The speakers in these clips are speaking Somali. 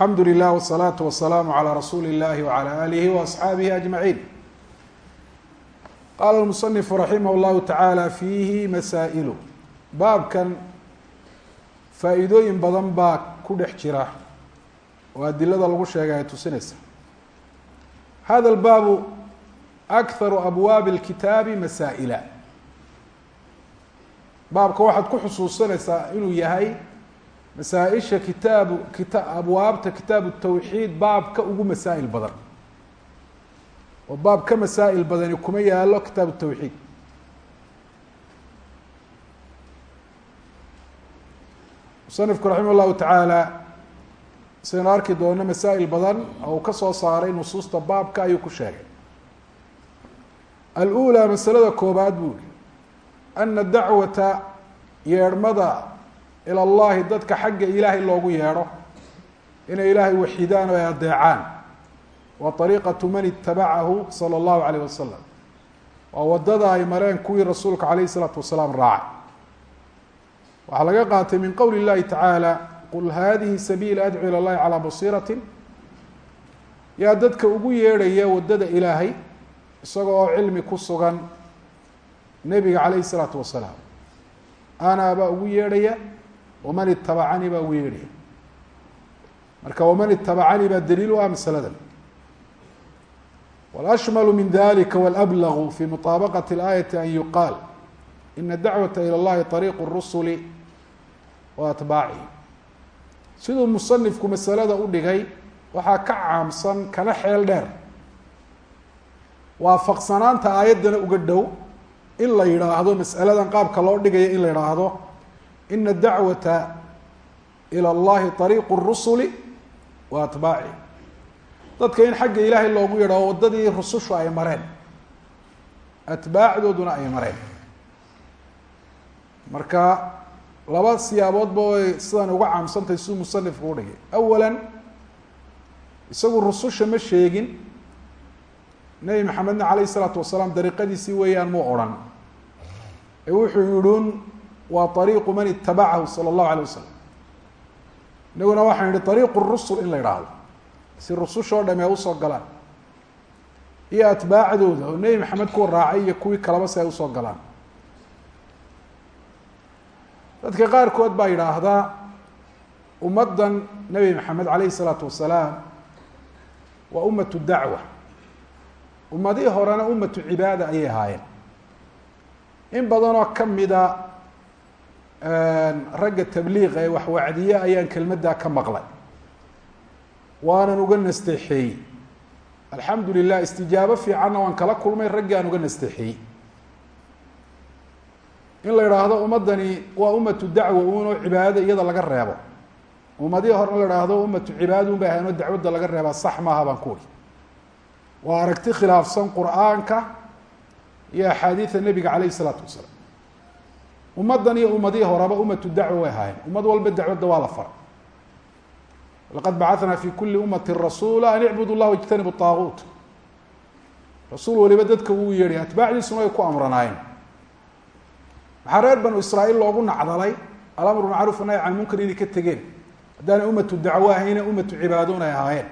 alxamdu lilah wsalaatu wasalaamu calaa rasuuli illahi wacala aalihi waasxaabihi ajmaciin. Qaala lmusanifu raximah llahu tacaala fiihi masaa'ilu. Baabkan faa-iidooyin badan baa ku dhex jira. Oo adilada lagu sheegay ay tusinaysa. Hada albaabu akharu abwaabi اlkitaabi masaa'ila. Baabka waxaad ku xusuusanaysaa inuu yahay masaaisha kitaabu kita abwaabta kitaabu tawxiid baabka ugu masaa'il badan. Oo baab ka masaa'il badani kuma yaalo kitaabu tawxiid. Musanifku raximah llahu tacaala saynu arki doono masaa'il badan oo uu ka soo saaray nusuusta baabka ayuu ku sheegay. Alأulى masalada koobaad buu yihi ana dacwata yeedhmada ila allahi dadka xagga ilaahay loogu yeedho inay ilaahay waxidaan oo ay adeecaan wa ariiqatu man itabacahu sala allahu alayh wasalam waa waddada ay mareen kuwii rasuulka calayhi isalaatu wasalaam raacay. Waxaa laga qaatay min qowli اllahi tacaala qul hadihi sabiila adcu ila llahi calaa basiiratin. Yaa dadka ugu yeedhaya waddada ilaahay isagoo oo cilmi ku sugan nebiga calayhi isalaatu wasalaam anaabaa ugu yeedhaya waman itabacanii baa ugu yeedhaya marka waman itabacanii baa daliil u ah masaladan wاlأshml min dalika wاlأblغ fi muطaabaqaةi الآيaةi an yuqaal ina dacwaةa ilى اllahi طariiq الrusuli wa atbaacihi siduu musanifku masalada u dhigay waxaa ka caamsan kana xeel dheer waafaqsanaanta aayaddana uga dhow in la yidhaahdo masaladan qaabka loo dhigaya in la yidhaahdo ina adacwata ila allahi ariiqu rusuli wa atbaaci dadka in xagga ilaahay loogu yadhao waddadii rusushu ay mareen atbaacdooduna ay mareen marka laba siyaabood ba way sidan uga caamsantay suu musanifku u dhigay awala isagu rususha ma sheegin nebi maxamedna calayh isalaatu wasalaam dariiqadiisii weeyaan muu odrhan ee wuxuu yidhuun waa ariiqu man itabacahu sala allahu alay wasalam inaguna waxaan yihi ariiqu rusul in la yidhaahdo. Si rusushoo dham ee u soo galaan. Iyo atbaacdooda oo nebi maxamed kuwa raacay iyo kuwii kalaba si ay u soo galaan. Dadka qaarkood baa yidhaahdaa ummaddan nebi maxamed calayh isalaatu wasalaam waa ummatu dacwa. Ummadihii horena ummatu cibaada ayay ahaayeen. In badanoo kamida ragga tabliiqa ee waxwacdiye ayaan kelmaddaa ka maqlay. Waanan uga nasteexeeyey alxamdu lilah istijaabo fiicanna waan kala kulmay raggii aan uga nasteexeeyey in la idhaahdo ummaddani waa ummatu dacwa uunoo cibaadada iyada laga reebo. Ummadihii horena la idhaahdo ummatu cibaada un bay ahayn oo dacwadda laga reebaa sax maaha baan ku uri waa aragti khilaafsan qur'aanka iyo axaadiida nebiga calayh isalaatu wasalaam ummaddan iyo ummadihii horeba ummatu dacwa way ahaayeen ummad walba dacwadda waa la faray laqad bacanaa fi kuli ummati rasuula an icbudu llah wاjtanibu طaaguut rasuul waliba dadka wuu yeedhay atbaacdiisuna way ku amranaayeen maxaa reer banu israa'iil loogu nacdalay alamru macruuf nahy can munkar inay ka tegeen haddaanay ummatu dacwo ahayne ummatu cibaadoon ay ahaayeen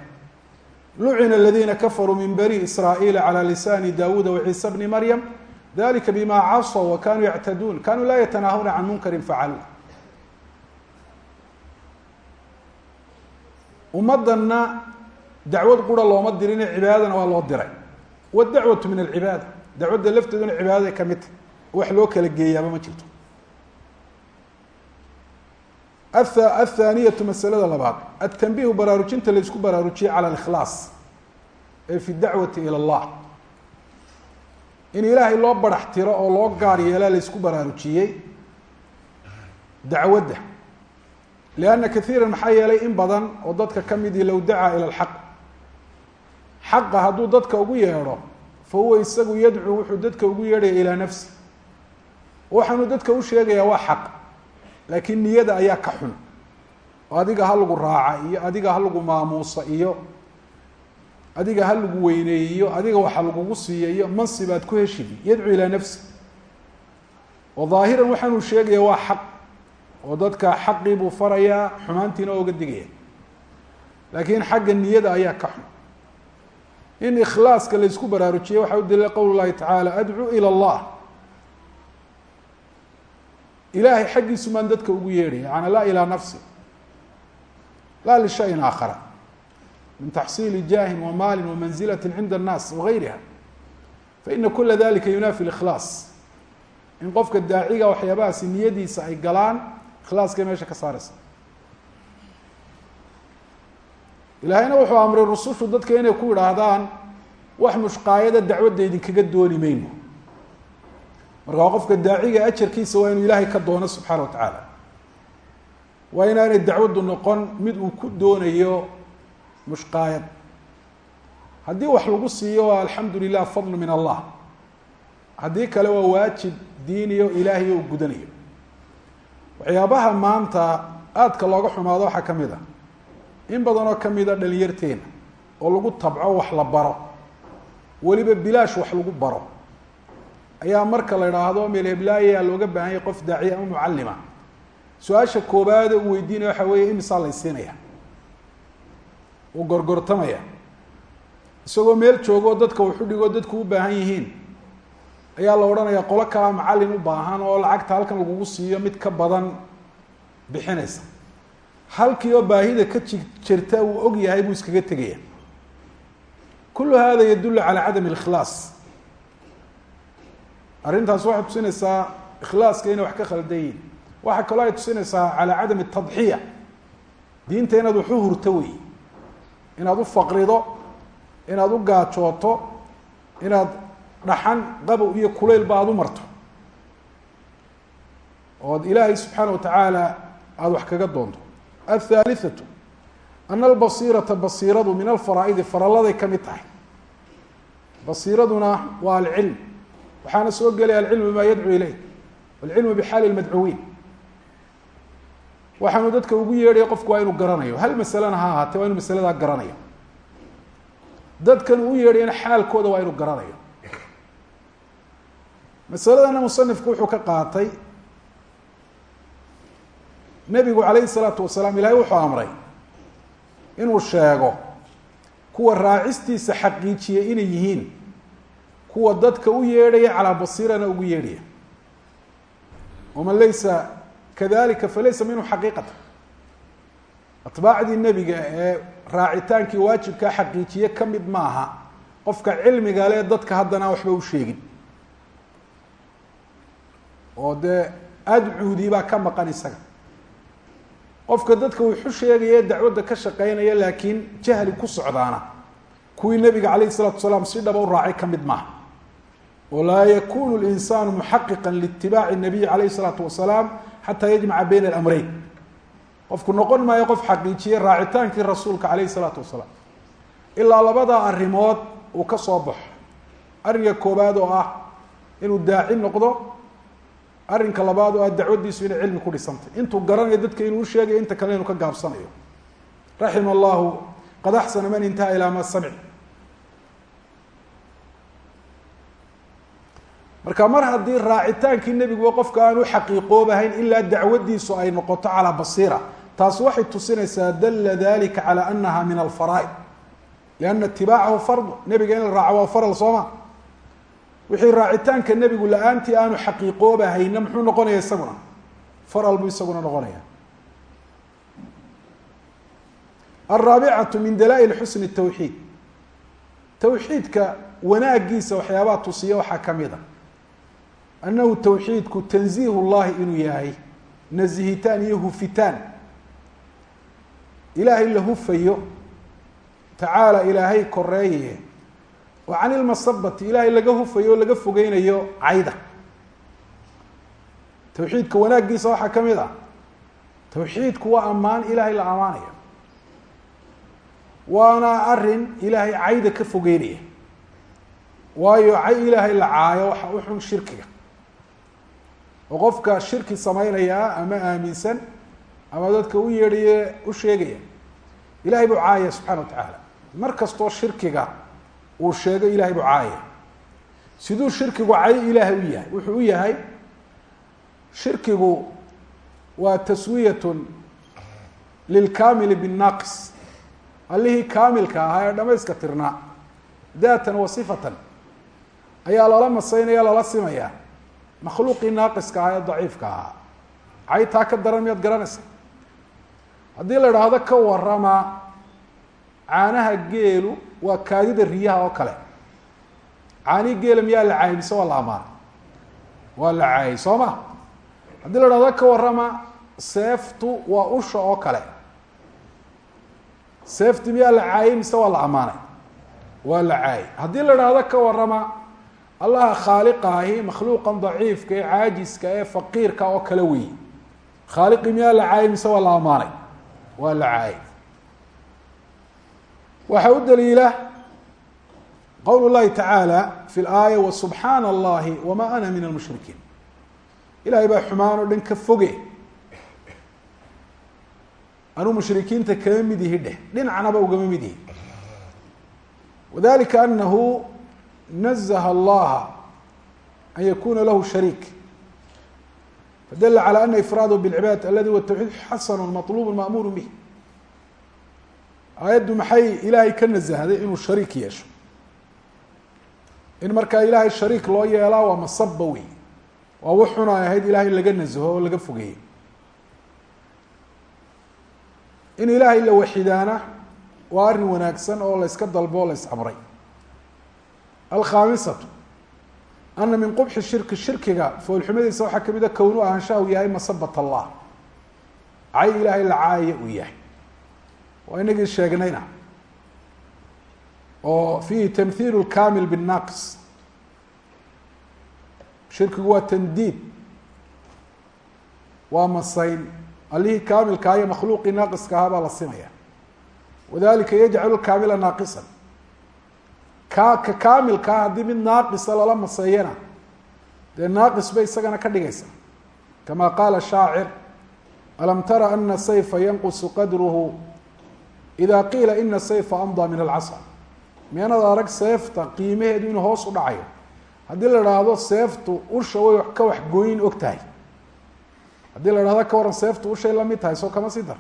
lucina اladina kafaruu min bani israa'iila calى lisani dawuuda waciisa bni maryam dalika bima caصw wa kanuu yactaduun kanuu laa yatanaahuna can munkari facaluu ummaddanna dacwad qura looma dirine cibaadadana waa loo diray wاdacwatu min alcibaada dacwadda lafteeduna cibaadaday ka mid ta wax loo kala geeyaaba ma jirto athaaniyatu masalada labaad atanbihu baraarujinta la isku baraarujiyey cala alikhlaas ee fi dacwati ilى اllah in ilaahay loo barax tiro oo loo gaar yeela la isku baraarujiyey dacwadda. Lianna kaiira maxaa yeelay in badan oo dadka ka midii low dacaa ila lxaq xaqa hadduu dadka ugu yeedho fa huwa isagu yadcuu wuxuu dadka ugu yeedhaya ilaa nafsi. Waxaanuu dadka u sheegayaa waa xaq laakiin niyada ayaa ka xun. Oo adiga ha lagu raaca iyo adiga ha lagu maamuusa iyo adiga ha lagu weyneeye iyo adiga waxa lagugu siiya iyo mansib aad ku heshidi yadcuu ilaa nafsi. Oo dhaahiran waxaanuu sheegaya waa xaq oo dadka xaqii buu farayaa xumaantiina ooga digaya laakiin xagga niyada ayaa ka xun. In ikhlaaska laysku baraarujiyey waxaa u daliila qowl llahi tacaala adcuu ila allah. Ilahay xaggiisu maan dadka ugu yeedhaya yaani laa ilaa nafsi. Laa lishayin aakhara min taxsiili jaahin wa maalin wa manzilati cinda annaas wagayriha faina kula dalika yunaafi ikhlaas in qofka daaciga waxyaabahaasi niyadiisa ay galaan ikhlaaskay meesha ka saareysa ilaahayna wuxuu amray rusushu dadka inay ku idhaahdaan wax mushqaayada dacwadda idinkaga dooni mayno marka waa qofka daaciga ajarkiisa waa inuu ilaahay ka doono subxaana wa tacaala waa inaanay dacwaddu noqon mid uu ku doonayo mushqaayad. Haddii wax lagu siiyo waa alxamdu lilah fadlu min allah. Haddii kale waa waajib diiniyo ilaahiyo uu gudanayo. Waxyaabaha maanta aadka looga xumaado waxaa ka mid a. In badanoo kamida dhalinyarteena oo lagu tabco wax la baro. Weliba bilaash wax lagu baro. Ayaa marka la idhaahdo meel heblaaya looga baahan yahay qof daaciya ama mucalima su'aasha koobaade uu weydiinaya waxa weeye imisaa laysiinaya uu gorgortamaya. Isagoo meel joogo dadka wuxu dhigoo dadku u baahan yihiin. Ayaa la odhanaya qolo kalaa macallin u baahan oo lacagta halkan lagugu siiyo mid ka badan bixinaysa. Halkii oo baahida ka ji jirta uu og yahay buu iskaga tegaya. Kullu hada yadullu calaa cadami اlikhlaas arrintaas waxay tusinaysaa ikhlaaska inay wax ka khaldan yihiin waxaa kaloo ay tusinaysaa calaa cadami tadxiya diinta inaad wax u hurto inaad u faqrido inaad u gaajooto inaad dhaxan qabow iyo kulaylba aada u marto. Ood ilaahay subxaana watacaala aada wax kaga doonto. Athaalithatu ana albasiirata basiiradu min alfaraa'idi faralladay ka mid tahay. Basiiraduna waa alcilm. Waxaana soo gelaya alcilmu bimaa yadcu ileyh walcilmu bixaali lmadcuwiin waxaanu dadka ugu yeedhaya qofku waa inuu garanayo. Hal maslena ha ahaatee waa inu masaladaa garanayo? Dadkan uu yeedhayana xaalkooda waa inuu garanayo. Masaladana musanifku wuxuu ka qaatay nebigu calayhi salaatu wasalaam ilahay wuxuu amray inuu sheego kuwa raacistiisa xaqiijiyay inay yihiin kuwa dadka u yeedhaya calaa basiirana ugu yeedhaya. Waman laysa kadalika falaysa minhu xaqiiqata atbaacdii nebiga ee raacitaankii waajibkaa xaqiijiye ka mid maaha qofka cilmiga le dadka haddana waxba u sheegin oo dee adcuudii baa ka maqan isaga qofka dadka wuxu sheegaya dacwadda ka shaqeynaya laakiin jahli ku socdaana kuwii nabiga calayh الsalatu salaam si dhaba u raacay ka mid maaha oo laa yakunu اlinsaanu muxaqiqa liitibaaci الnabiyi calayh الsalaatu wasalaam xataa yajmaca bayna alamreyn qofku noqon maayo qof xaqiijiyey raacitaankii rasuulka caleyhi salaatu wasalaam. Ilaa labada arimood uu ka soo baxo. Arrinka koobaad oo ah inuu daaci noqdo arrinka labaad oo ah dacwadiisu inay cilmi ku dhisantay. Intuu garanayo dadka inuu usheegayo inta kale inuu ka gaabsanayo. Raxima allahu qad axsana man intaha ilaa ma samic. Marka mar haddii raacitaankii nebiguba qofka aan u xaqiiqoobahayn ilaa dacwaddiisu ay noqoto calaa basiira taasi waxay tusinaysaa dalla dalika calى anaha min alfaraa'id. Lianna itibaacahu fardu nebiga in la raaco waa faral sooma wixii raacitaanka nebigu la'aantii aanu xaqiiqoobahayna muxuu noqonaya isaguna? Faral buu isaguna noqonaya alraabicatu min dala'il xusni tawxiid. Tawxiidka wanaagiisa waxyaabaha tusiya waxaa ka mid a annahu tawxiidku tanziih llahi inuu yahay nazihitaan iyo hufitaan ilaahay la hufayo tacaala ilaahay koreeye oo can ilmasabati ilaahay laga hufayo o laga fogeynayo cayda tawxiidka wanaaggiisa waxaa ka mid ah tawxiidku waa ammaan ilaahay la ammaanayo waana arrin ilaahay cayda ka fogeynaya waayo cay ilaahay la caayo waxa u xun shirkiga oo qofka shirki samaynayaa ama aaminsan ama dadka u yeedhaye u sheegaya. Ilahay buu caayaya subxana wa tacaala mar kastoo shirkiga uu sheego ilahay buu caayaya siduu shirkigu cay ilaahay u yahay wuxuu u yahay shirkigu waa taswiyatun lilkaamili binnaaqis. Allihii kaamilka ahaa ee dhamayska tirnaa daatan wa sifatan ayaa lala masaynaya lala simaya makhluuqii naaqiska ahaa ee daciifka ahaa. Cay taa ka daran miyaad garanaysa haddii la idhaahdo ka warama caanaha geelu waa kaadida riyaha oo kale. Caanihi geela miyaa la caayay mise waa la amaanay waa la caayay soo ma? Haddii la idhahdo ka warama seeftu waa usha oo kale. Seefti miyaa la caayay mise waa la amaanay waa la caayay. Haddii la idhaahdo ka warama allaha khaaliqa ahi makhluuqan daciifka ee caajiska ee faqiirka oo kale weyi khaaliqi miyaa la caayay mise waa la amaanay? Waa la caayay waxaa u daliila qowl llahi tacaala fi laaya wasubxaana allahi wama ana min almushrikiin. Ilahay baa xumaan oo dhan ka foge. Anuu mushrikiinta kama mid ihi dheh dhinacnaba ugama mid ihi wadalika anahu nazaha allaha an yakuna lahu shariik fadala calى ana ifraadahu bاlcibaad aladi huwa tawxiid xasanu maطlubu ma'muru bih aayaddu maxay ilaahay ka nasahday inuu shariik yeesho in markaa ilaahay shariik loo yeelaa waa masaba wey waa wuxun ay ahayd ilaahay laga nasaho oo laga fogeeyey in ilaahay la waxidaana waa arrin wanaagsan oo la yska dalbo o la ys-amray alkhaamisatu ana min qubxi shirki shirkiga foolxumadiisa waxaa ka mid a kownu ahaanshaha uu yahay masabat allah cay ilaahay la caaya uu yahay waa inagii sheegnayna oo fiihi tamhiil kamil bالnaqis shirkigu waa tandiid waa masayn allihii kaamilkaa iyo makhluuqii naaqiska ahaa baa la simaya wadalika yajcalu kaamila naaqisan ka ka kaamilkaa haddii mid naaqisa lala maseeyana dee naaqis bay isagana ka dhigaysa. Kama qaala shaacir alam tara ana sayfa yanqusu qadruhu? Ida qiila ina sayfa amdaa min alcasa meenad arag seefta qiimaheedu inuu hoos u dhacayo. Haddii la idhaahdo seeftu usha way ka waxgooyin og tahay. Haddii la idhahdo ka waran seeftu ushay la mid tahay soo kama sii dar.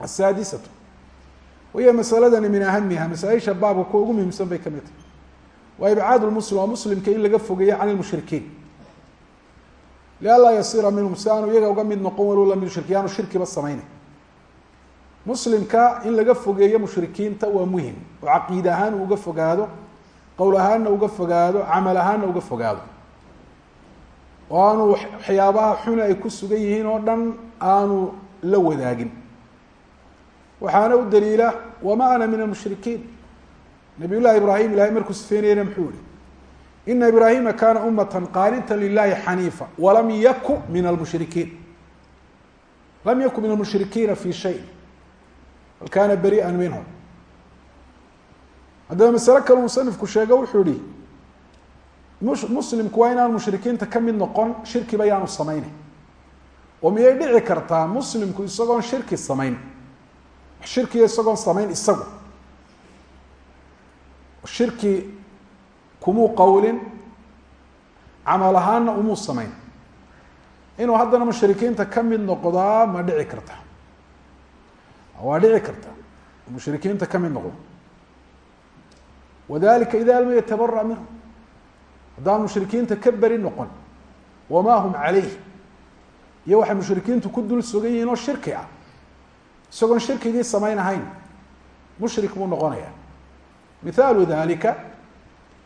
Asaadisatu wahiya masaladani min ahamiha masaaisha baabka kuwa ugu muhiimsan bay ka mid tahay. Waa ibcaad lmuslim waa muslimka in laga fogeeyo can lmushrikiin lianlaa yasira minhum si aanu iyaga uga mid noqon walow lam yushrik yaanu shirkiba sameynay muslimka in laga fogeeyo mushrikiinta waa muhiim oo caqiid ahaan uu uga fogaado qowl ahaanna uga fogaado camal ahaanna uga fogaado. Oo aanu waxyaabaha xuni ay ku sugan yihiin oo dhan aanu la wadaagin waxaana u daliila wama ana min almushrikiin. Nabiy llahi ibraahim ilahay markuu sifeynayana muxuu yihi ina ibraahima kana umata qaanita lilahi xaniifa walam yaku min almushrikiin. Lam yakun min almushrikiina fi shay. Bal kana beri'a minhum. Haddaba masale kale musanifku sheego wuxuu yihi muslimku waa inaan mushrikiinta ka mid noqon shirkiba yaanu samayneyn oo miyay dhici kartaa muslimku isagoon shirki samayn shirkiga isagoon samayn isagu. Shirki kumuu qawlin camal ahaanna umuu samayn. Inuu haddana mushrikiinta ka mid noqdaa ma dhici karta. Waa dhici karta. Mushrikiinta ka mid noqdo wadalika ida lam yatabara minhum haddaan mushrikiinta ka beri noqon wamaa hum calayh iyo waxay mushrikiintu ku dul sugan yihiin oo shirki ah isagoon shirkigii samayn ahayn mushrik buu noqonaya mithaalu dalika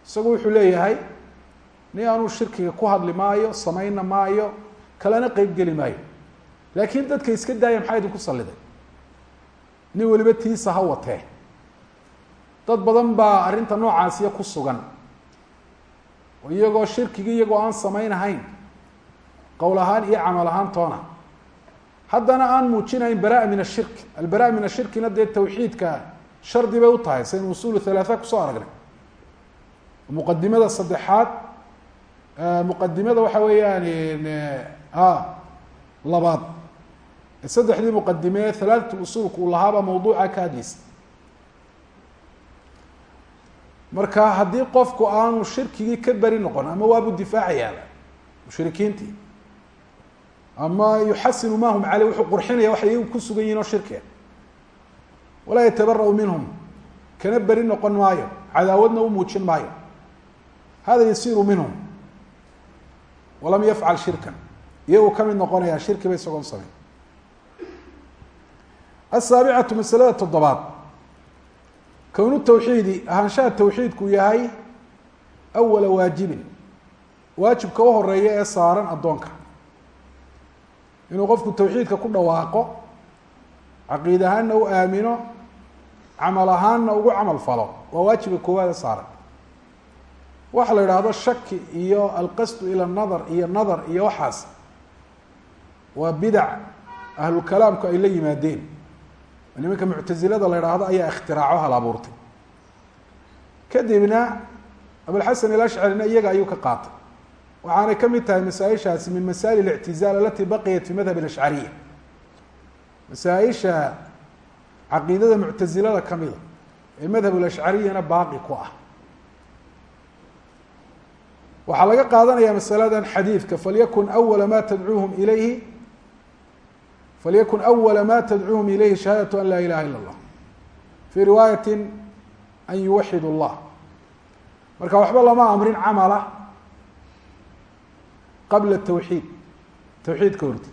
isagu wuxuu leeyahay nin aanuu shirkiga ku hadli maayo samayna maayo kalena qeyb geli maayo. Laakiin dadka iska daaya maxaa idinku salliday nin weliba tiisa ha watee. Dad badan baa arrinta noocaasiya ku sugan. Oo iyagoo shirkigii iyagoo aan samayn ahayn qowl ahaan iyo camal ahaan toona haddana aan muujinayn bara min ashirk albara min ashirkina dee tawxiidka shardi bay u tahay. Saynu usuulu halaatha ku soo aragnay. Muqadimada saddexaad muqadimada waxa weeyaan labaad. Saddexdii muqadime halaatat usuulka uu lahaaba mawduuca ka hadlaysa. Marka haddii qofku aanu shirkigii ka beri noqon ama waabu difaacayaaba mushrikiintii ama yuxasinu ma hum caley wuxuu qurxinaya waxay iyagu ku sugan yihiin oo shirkiga walaa yatabara'u minhum. Kana beri noqon maayo. Cadaawadna u muujin maayo. Hada yasiru minhum. Walam yafcal shirkan. Iyaguu ka mid noqonayaa shirkiba isagoon samayn asaabicatu masalada toddobaad. Kownu tawxiidi ahaanshaha tawxiidku yahay awala waajibin. Waajibka u horreeya ee saaran addoonka inuu qofku tawxiidka ku dhawaaqo caqiid ahaanna u aamino camal ahaanna ugu camal falo waa waajibka koowaada saaran. Waxa la idhaahdo shaki iyo alqasdu ila nadar iyo nadar iyo waxaas waa bidac ahlukalaamku ay la yimaadeen. Nimanka muctazilada la idhaahdo ayaa ikhtiraacyo hal abuurtay. Kadibna abulxasan alashcarina iyaga ayuu ka qaatay waxaanay ka mid tahay masaaishaasi min masaa'il اlictizaal alati baqiyat fi madhab alashcariya masaaisha caqiidada muctazilada kamida ee madhab alashcariyana baaqi ku ah waxaa laga qaadanaya masaladan xadiidka falyakun awala ma tadcuuhum ilayhi falyakun awala ma tadcuuhum ilayhi shahaadatu an laa ilaha ila اllah fii riwaayati an yuwaxid اllah marka waxba lama amrin camala qabla tawxiid. Tawxiidka horti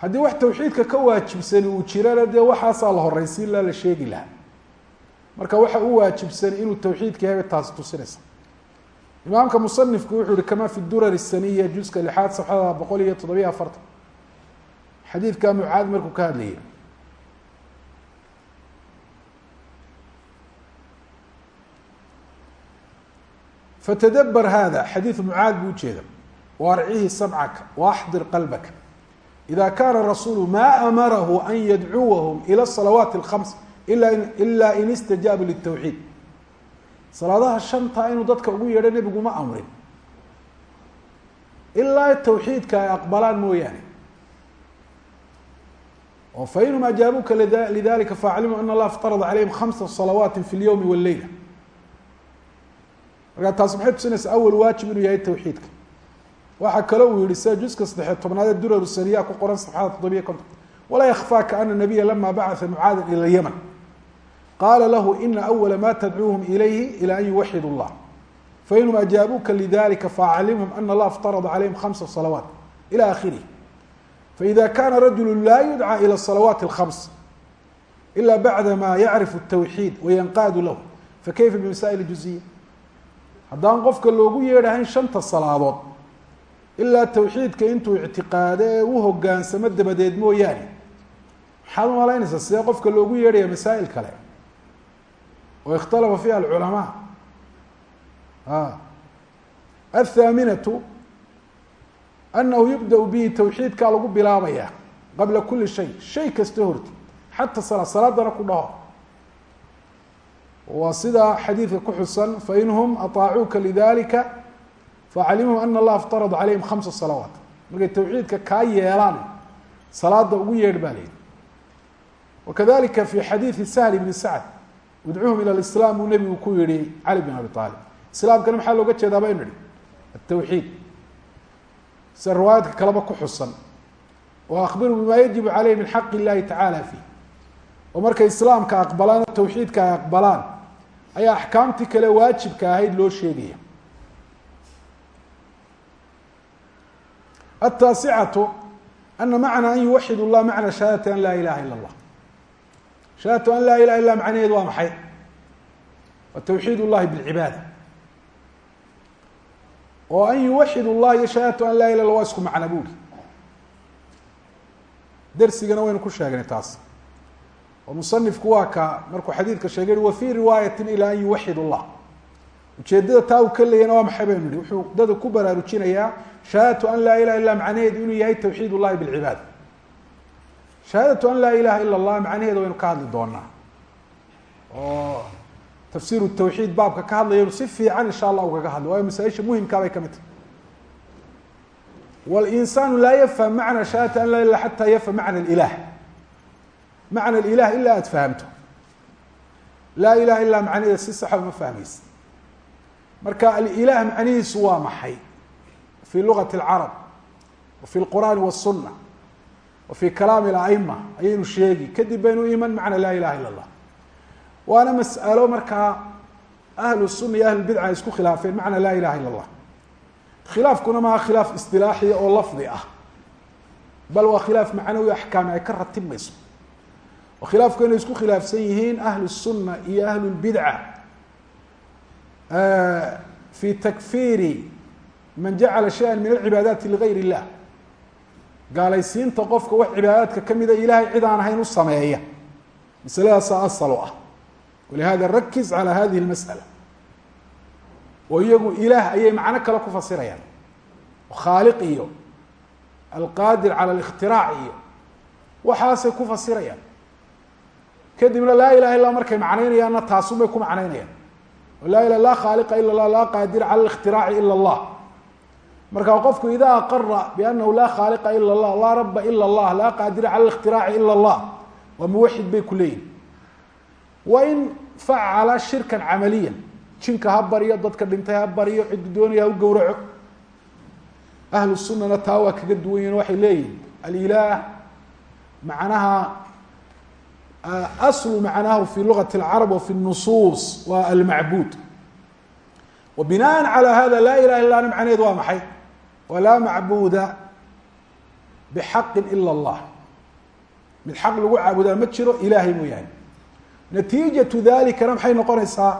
haddii wax tawxiidka ka waajibsani uu jirana dee waxaasaa la horeysiin laa la sheegi lahaa. Marka waxa u waajibsan inuu tawxiidka yahay bay taasi tusinaysa. Imaamka musanifku wuxuu yihi kama fi durar الsaniya juska lixaad safxada boqol iyo toddobiyo afartan xadiidka mucaad markuu ka hadlayay. Fatadabr hada xadiid mucaad buu ujeeda waarcihi samcaka waaxdir qalbaka. Ida kaana rasuulu maa amarahu an yadcuwahum ila salawaati alkhams ilaa in istajaabuu litawxiid. Salaadaha shanta inuu dadka ugu yeedho nebigu ma amrin. Ilaa tawxiidka ay aqbalaan mooyaane. Oo fainhum ajaabuuka lidalika faaclimuu ana allaha iftarada calayhim khamsa salawaati fi lyowmi waleyla markaa taas maxay tusinaysaa awal waajib inuu yahay tawxiidka waxaa kalo uu yihi sida juska saddexiy tobnaad ee durar saniya ku qoran safxada toddobiya konton. Walaa yakfaa kaana nabiya lama bacatha mucaada ila yaman qaala lahu ina awala ma tadcuuhum ilayhi ila an yuwaxid llah fainhum ajaabuuka lidalika faaclimhum ana allah iftarada calayhim khamsa salawaat ila akhirih faida kana rajulu laa yudcaa ila salawaati alkhams ila bacda ma yacrifu tawxiid wayanqaadu lahu. Fakayfa bimasaa'il juziya haddaan qofka loogu yeedhahayn shanta salaadood ilaa tawxiidka intuu ictiqaado ee u hogaansamo dabadeed mooyaane. Maxaad umalaynaysaa sidee qofka loogu yeedhaya masaa'il kale oo ikhtalafa fiha alculamaa. Athaaminatu anahu yubda bihi tawxiidkaa lagu bilaabaya qabla kuli shay shay kasta horti xata salaa salaadana ku dhaho. Waa sida xadiidka ku xusan fainhum aطaacuuka lidalika facalimhum ana allaha iftarada calayhim khamsa salawaat markay tawxiidka kaa yeelaan salaada ugu yeedh baa layihi wakadalika fi xadiidi sahl bni sacd udcuhum ilى islaam buu nebigu ku yihi cali bin abi aalib islaamkana maxaa looga jeedaa baynu ihi atawxiid sida riwaayaadka kaleba ku xusan wa akbiruu bima yajibu caleyh min xaq illahi tacala fiih oo markay islaamka aqbalaan التاaسcة أن معنى أن يوحid الlah معنى شhهادة أن لا إلaha إلا الله شhهادة أن لا إله iلا معنaheed waa maxay wa توحيid الlahi بالعباadة oo أن يوحid الlah iyo شhهادة أن لا ilah waa isku macno buri dersigana waynu ku sheegnay taas oo مصنifku waa ka markuu xadiidka sheegay وفي riواaيaة إلى أن يوحid الlah ujeedada taa uu ka leeyana waa maxay baynu nihi wuxuu dada ku baraarujinayaa shahaadatu an la ilaha illa macnaheedu inuu yahay tawxiid ullahi bilcibaad. Shahaadatu an la ilaha ila allah macnaheeda waynu ka hadli doonaa. Oo tafsiir tawxiid baabka ka hadlayanu si fiican insha allah ugaga hadli waayo masaa-isha muhimkaa bay ka mid tahay. Wاlinsaanu laa yafham macna shahaadati an la ilah xataa yafham macna lilah macna lilah ilaa aada fahamto. Laa ilaha ilaa macnaheeda si saxa uma fahmaysa. Marka alilah macnihiisu waa maxay? fi lugati اlcarab wa fi lqur'aani waالsuna wa fii kalaami aima ayaynu sheegi kadib baynu iman macna laa ilaha illa allah waana mas'alo markaa ahlu suna iyo ahlulbidca ay isku khilaafeen macna laa ilaha illa allah khilaafkuna maaha khilaaf isdilaaxiya oo lafdi ah bal waa khilaaf macnawi axkaami ay ka ratibmayso oo khilaafku inay isku khilaafsan yihiin ahlu الsuna iyo ahlu اlbidca fi takfiiri man jacala shaya min alcibaadaati ligayr اllah gaalaysiinta qofka wax cibaadaadka kamida ilahay cid aan ahayn u sameeya masaladaasa asal u ah walihada rakiz calى hadihi اlmasأala oo iyagu ilaah ayay macno kale ku fasirayaan khaaliq iyo alqaadir calى اlاkhtiraac iyo waxaasay ku fasirayaan kadibna laa ilaha illa markay macnaynayaanna taasunbay ku macnaynayaan laa ilah laa khaaliqa ila اllah laa qaadira cala اlاkhtiraaci ila اllah marka qofku ida aqara bianahu laa khaaliqa ila اllah laa raba ila اllah laa qaadira cala اlاkhtiraaci ila اllah waa muwaxid bay ku leeyihin wain facala shirkan camaliya jinka ha baryo dadka dhintay ha baryo ciddu doonaya ha u gowraco ahlu sunana taa waa kaga duwan yihin waxay leeyihin alilaah macnaha aslu macnahu fi lugat اlcarab wa fi nusuus waa almacbuud wa binaan calى hada laa ilaha illa ana macnaheedu waa maxay walaa macbuuda bixaqin ila allah mid xaq lagu caabudaa ma jiro ilaahay mooyaane natiijatu dalikana maxay noqonaysaa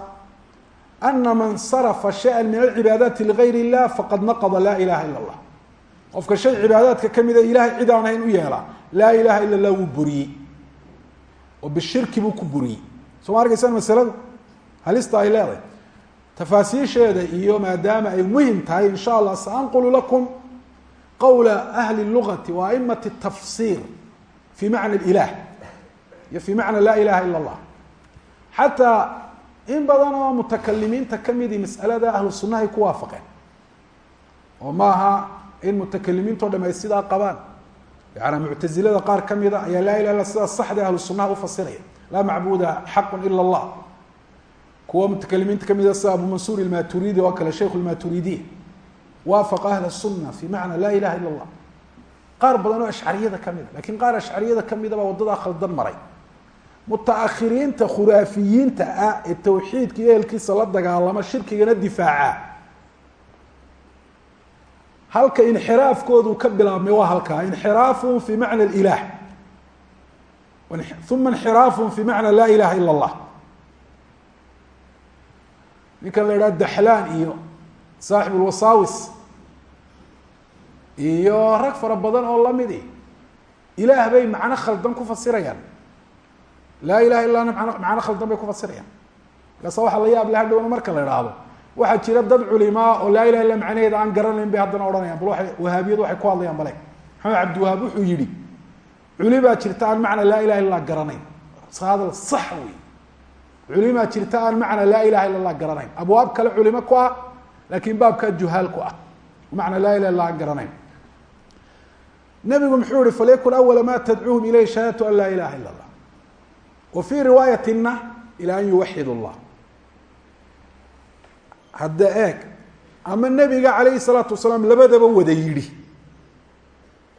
أن man صرف shaya min alcibaadaati ligayr illah faqad naqada laa ilaha ila allah qofka shay cibaadaadka kamida ilahay cid aan ahayn u yeelaa laa ilaha ila llah wuu buriyey oo bishirki buu ku buriyey soo ma arkaysaan masaladu halista ay leedahay tafaasiisheeda iyo maadaama ay muhiim tahay in sha allah saanqulu lakum qowla ahli lugati wa aimati tafsir fi macna ilah iyo fi macna laa ilaha ila اllah xataa in badan oo mutakalimiinta kamidii masalada ahlu sunahay ku waafaqeen. Oo maaha in mutakalimiinto dham ay sidaa qabaan. Yaani muctazilada qaar kamida ayaa laa ilah illa sidaa saxda ahlu sunaha ufasiraya laa macbuda xaqu ila اllah kuwa mutakalimiinta kamida sida abu mansuur ilmaturidi oo kale shaykh lmaturidiya waafaqa ahla suna fi macna laa ilaha ila اllah qaar badan oo ashcariyada kamida laakiin qaar ashcariyada kamida baa wadadaa khaldan maray. Mutaahiriinta khuraafiyiinta ah ee tawxiidka ehelkiisa la dagaalama shirkigana difaaca. Halka inxiraafkoodu ka bilaabmay waa halkaa. Inxiraafun fi macna ilah uma inxiraafun fi macna laa ilaha ila اllah ninkan la idhaha daxlaan iyo saaxib lwasaawis iyo rag fara badan oo lamidi ilaah bay macno khaldan ku fasirayaan. Laa ilaha illa ana man macno khaldan bay ku fasirayaan. Markaasa waxaa la yaab le hadhowna marka la idhaahdo waxaa jira dad culimaa oo laa ilaha illa macnaheeda aan garanayn bay haddana odhanayaan bal waay wahaabiyadu waxay ku hadlayaan bale. Maxamed cabdiwahaab wuxuu yihi culimaa jirta aan macna laa ilaha illa garanayn. Hadal sax wey culimaa jirta aan macna laa ilaha illa allah garanayn. Abwaab kale culimo ku ah laakin baabkaa juhaal ku ah. Macna laa ilaha illa aan garanayn. Nabigu muxuu yihi falyakun awala ma tadcuuhum ilayh shahaadatu an laa ilaha allah wa fii riwaayatina ila an yuwaxid llah hadda eeg ama nebiga calayhi salaatu wasalaam labadaba wada yidhi.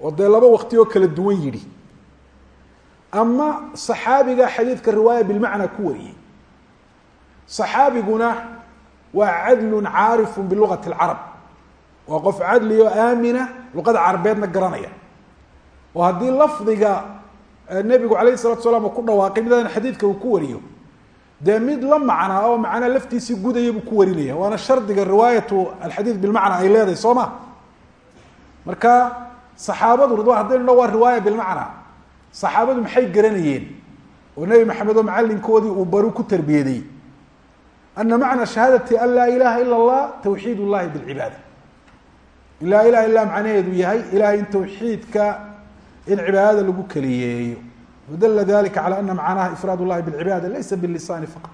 Oo dee laba wakti oo kala duwan yidhi. Ama saxaabiga xadiidka riwaaya bilmacna ku wariyey saxaabiguna waa cadlun caarifu bilugati اlcarab waa qof cadli oo aamina luqada carabeedna garanaya oo haddii lafdiga nebigu alayh الsalatu salaam uu ku dhawaaqay midaan xadiidka uu ku wariyo dee mid la macnaa oo macnaa laftiisii gudaya buu ku warinaya waana shardiga riwaayatu alxadiid bilmacna ay leedahay soo ma marka saxaabadu ridwan haddaynu dha waa riwaaya bilmacna saxaabadu maxay garanayeen oo nebi maxamed oo macalinkoodii uu baru ku tarbiyaday ana macna shahaadati an laa ilaha ila اllah tawxiid اllahi bاlcibaada in laa ilaha illa macnaheedu yahay ilahay in tawxiidka in cibaadada lagu keliyeeyo wadala dalika calى ana macnaha ifraad اllahi bاlcibaada laysa bilisani faqط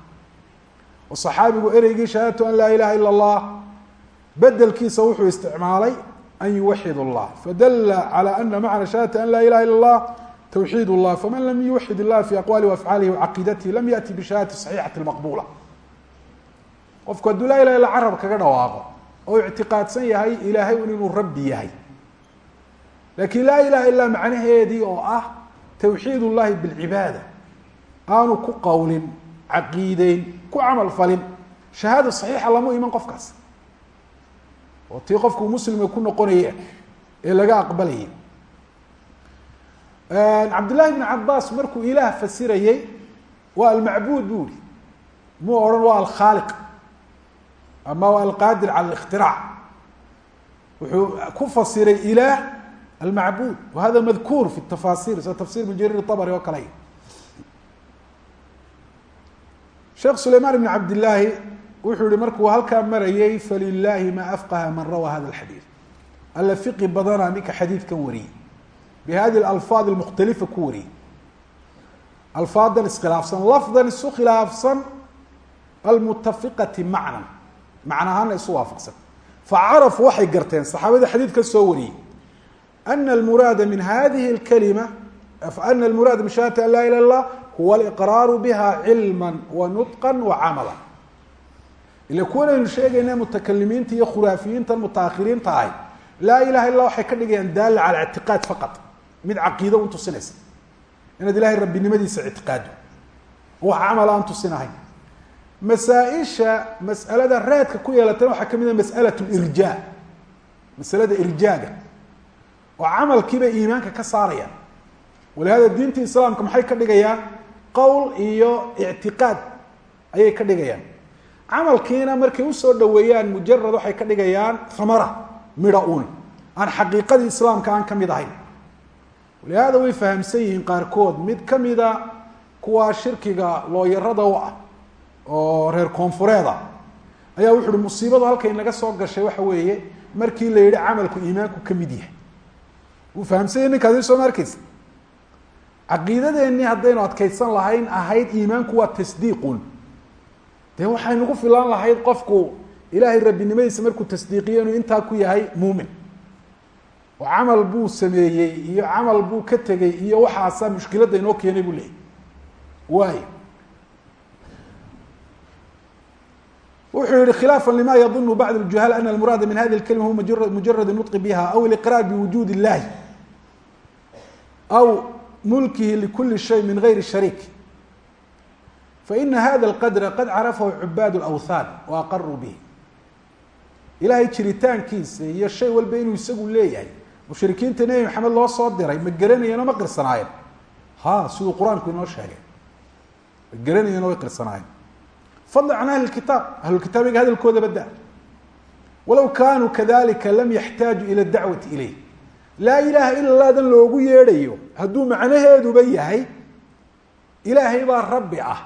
oo صaxaabigu ereygii shahaadatu an laa ilaha ila اllah bedelkiisa wuxuu isticmaalay an yuwaxid اllah fadala calى ana macna shahaadati an laa ilaha ila اllah twxiid اllah faman lam yuwaxid اllah fi aqwalihi وafcaalihi وcaqiidatihi lam yأti bishahadati صaxiixati maqbula qofku hadduu laa ilaha illa carab kaga dhawaaqo oo ictiqaadsan yahay ilaahay un inuu rabbi yahay. Lakin laa ilaha ilaa macnaheedii oo ah tawxiid ullahi bilcibaada. Aanu ku qowlin caqiideyn ku camal falin. Shahaada saxiixa lama iman qofkaas. Oo tii qofku muslimka ku noqonaya ee laga aqbalayay cabdillahi bn cabaas markuu ilaah fasirayey waa almacbuud bu uri muu odhan waa alkhaaliq ama alqaadir cala اlاkhtirac wuxuu ku fasiray ilaah almacbuud wahada madkuur fi tafasir sida tafsir ibn jarir abri oo kale. Sheekh sulayman ibn cabdillaahi wuxuu yihi markuu halkaa marayay falilaahi ma afqaha man rawaa hada alxadiid alla fiqi badanaa ninka xadiidkan wariyey bi hadi alfaad almukhtalifa ku wariyey alfaadan iskhilaafsan lafdan isu khilaafsan almutafiqati macnan macna ahaana isu waafaqsan. Facarafuu waxay garteen saxaabadii xadiidkan soo wariyey ana almuraada min hadihi اlkalima ana almuraada min shahadati an laa ilah اllah huwa aliqraaru biha cilma wa nutqa wa camala ila kuwanaynu sheegayna mutakalimiinta iyo khuraafiyiinta mutaahiriinta ahay laa ilaha illa waxay ka dhigayaan daala cala ictiqaad faqad mid caqiido un tusinaysa inaad ilahay rabbinimadiisa ictiqaado wax camal aan tusinahayn masaaisha mas'alada raadka ku yeelatana waxaa ka mid a mas'alat lirjaa masalada irjaaga oo camalkiiba iimaanka ka saarayaan walihada diinta islaamka maxay ka dhigayaan? Qowl iyo ictiqaad ayay ka dhigayaan. Camalkiina markay u soo dhaweeyaan mujarad waxay ka dhigayaan thamara midha un aan xaqiiqadii islaamka aan ka mid ahayn. Walihada way fahamsan yihiin qaarkood. Mid kamida kuwaa shirkiga looyarada u ah oo reer koonfureeda. Ayaa wuxu uhi musiibadu halkay naga soo gashay waxa weeye markii la yihi camalku iimaanku ka mid yahay. Wuu fahamsan yahi ninkaasi soo ma arkeysa caqiidadeennii haddaynu adkaysan lahayn ahayd iimaanku waa tasdiiqun. Dee waxay nagu filan lahayd qofku ilaahay rabbinimadiisa markuu tasdiiqiyo inuu intaa ku yahay muumin. Oo camal buu sameeyey iyo camal buu ka tegey iyo waxaasa mushkiladda inoo keenay buu leeyay waayo wuxuu yihi khilaafa lima yadunu bacd اjuhal ana almuraada min hadi اkalima huwa mujarad nطqi biha aw اliqraar biwujuud اllahi aw mulkihi likuli shay min gayri shariik faina hada اlqadra qad carafahu cubaad اlawthan wa aqaruu bih ilahay jiritaankiisa iyo shay walba inuu isagu leeyahay mushrikiinta nebi maxamed loo soo diray ma garanayeen oo ma qirsanaayeen ha siduu qur-aanku inoo sheegay ma garanayeen oo way qirsanaayeen fadli can ahli kitaab ahlulkitaabiga hadalkooda badda. Walow kaanuu kadalika lam yaxtaaju ila dacwati ilayh. Laa ilaha ila ladan loogu yeedhayo hadduu macnaheeduba yahay ilaahay baa rabbi ah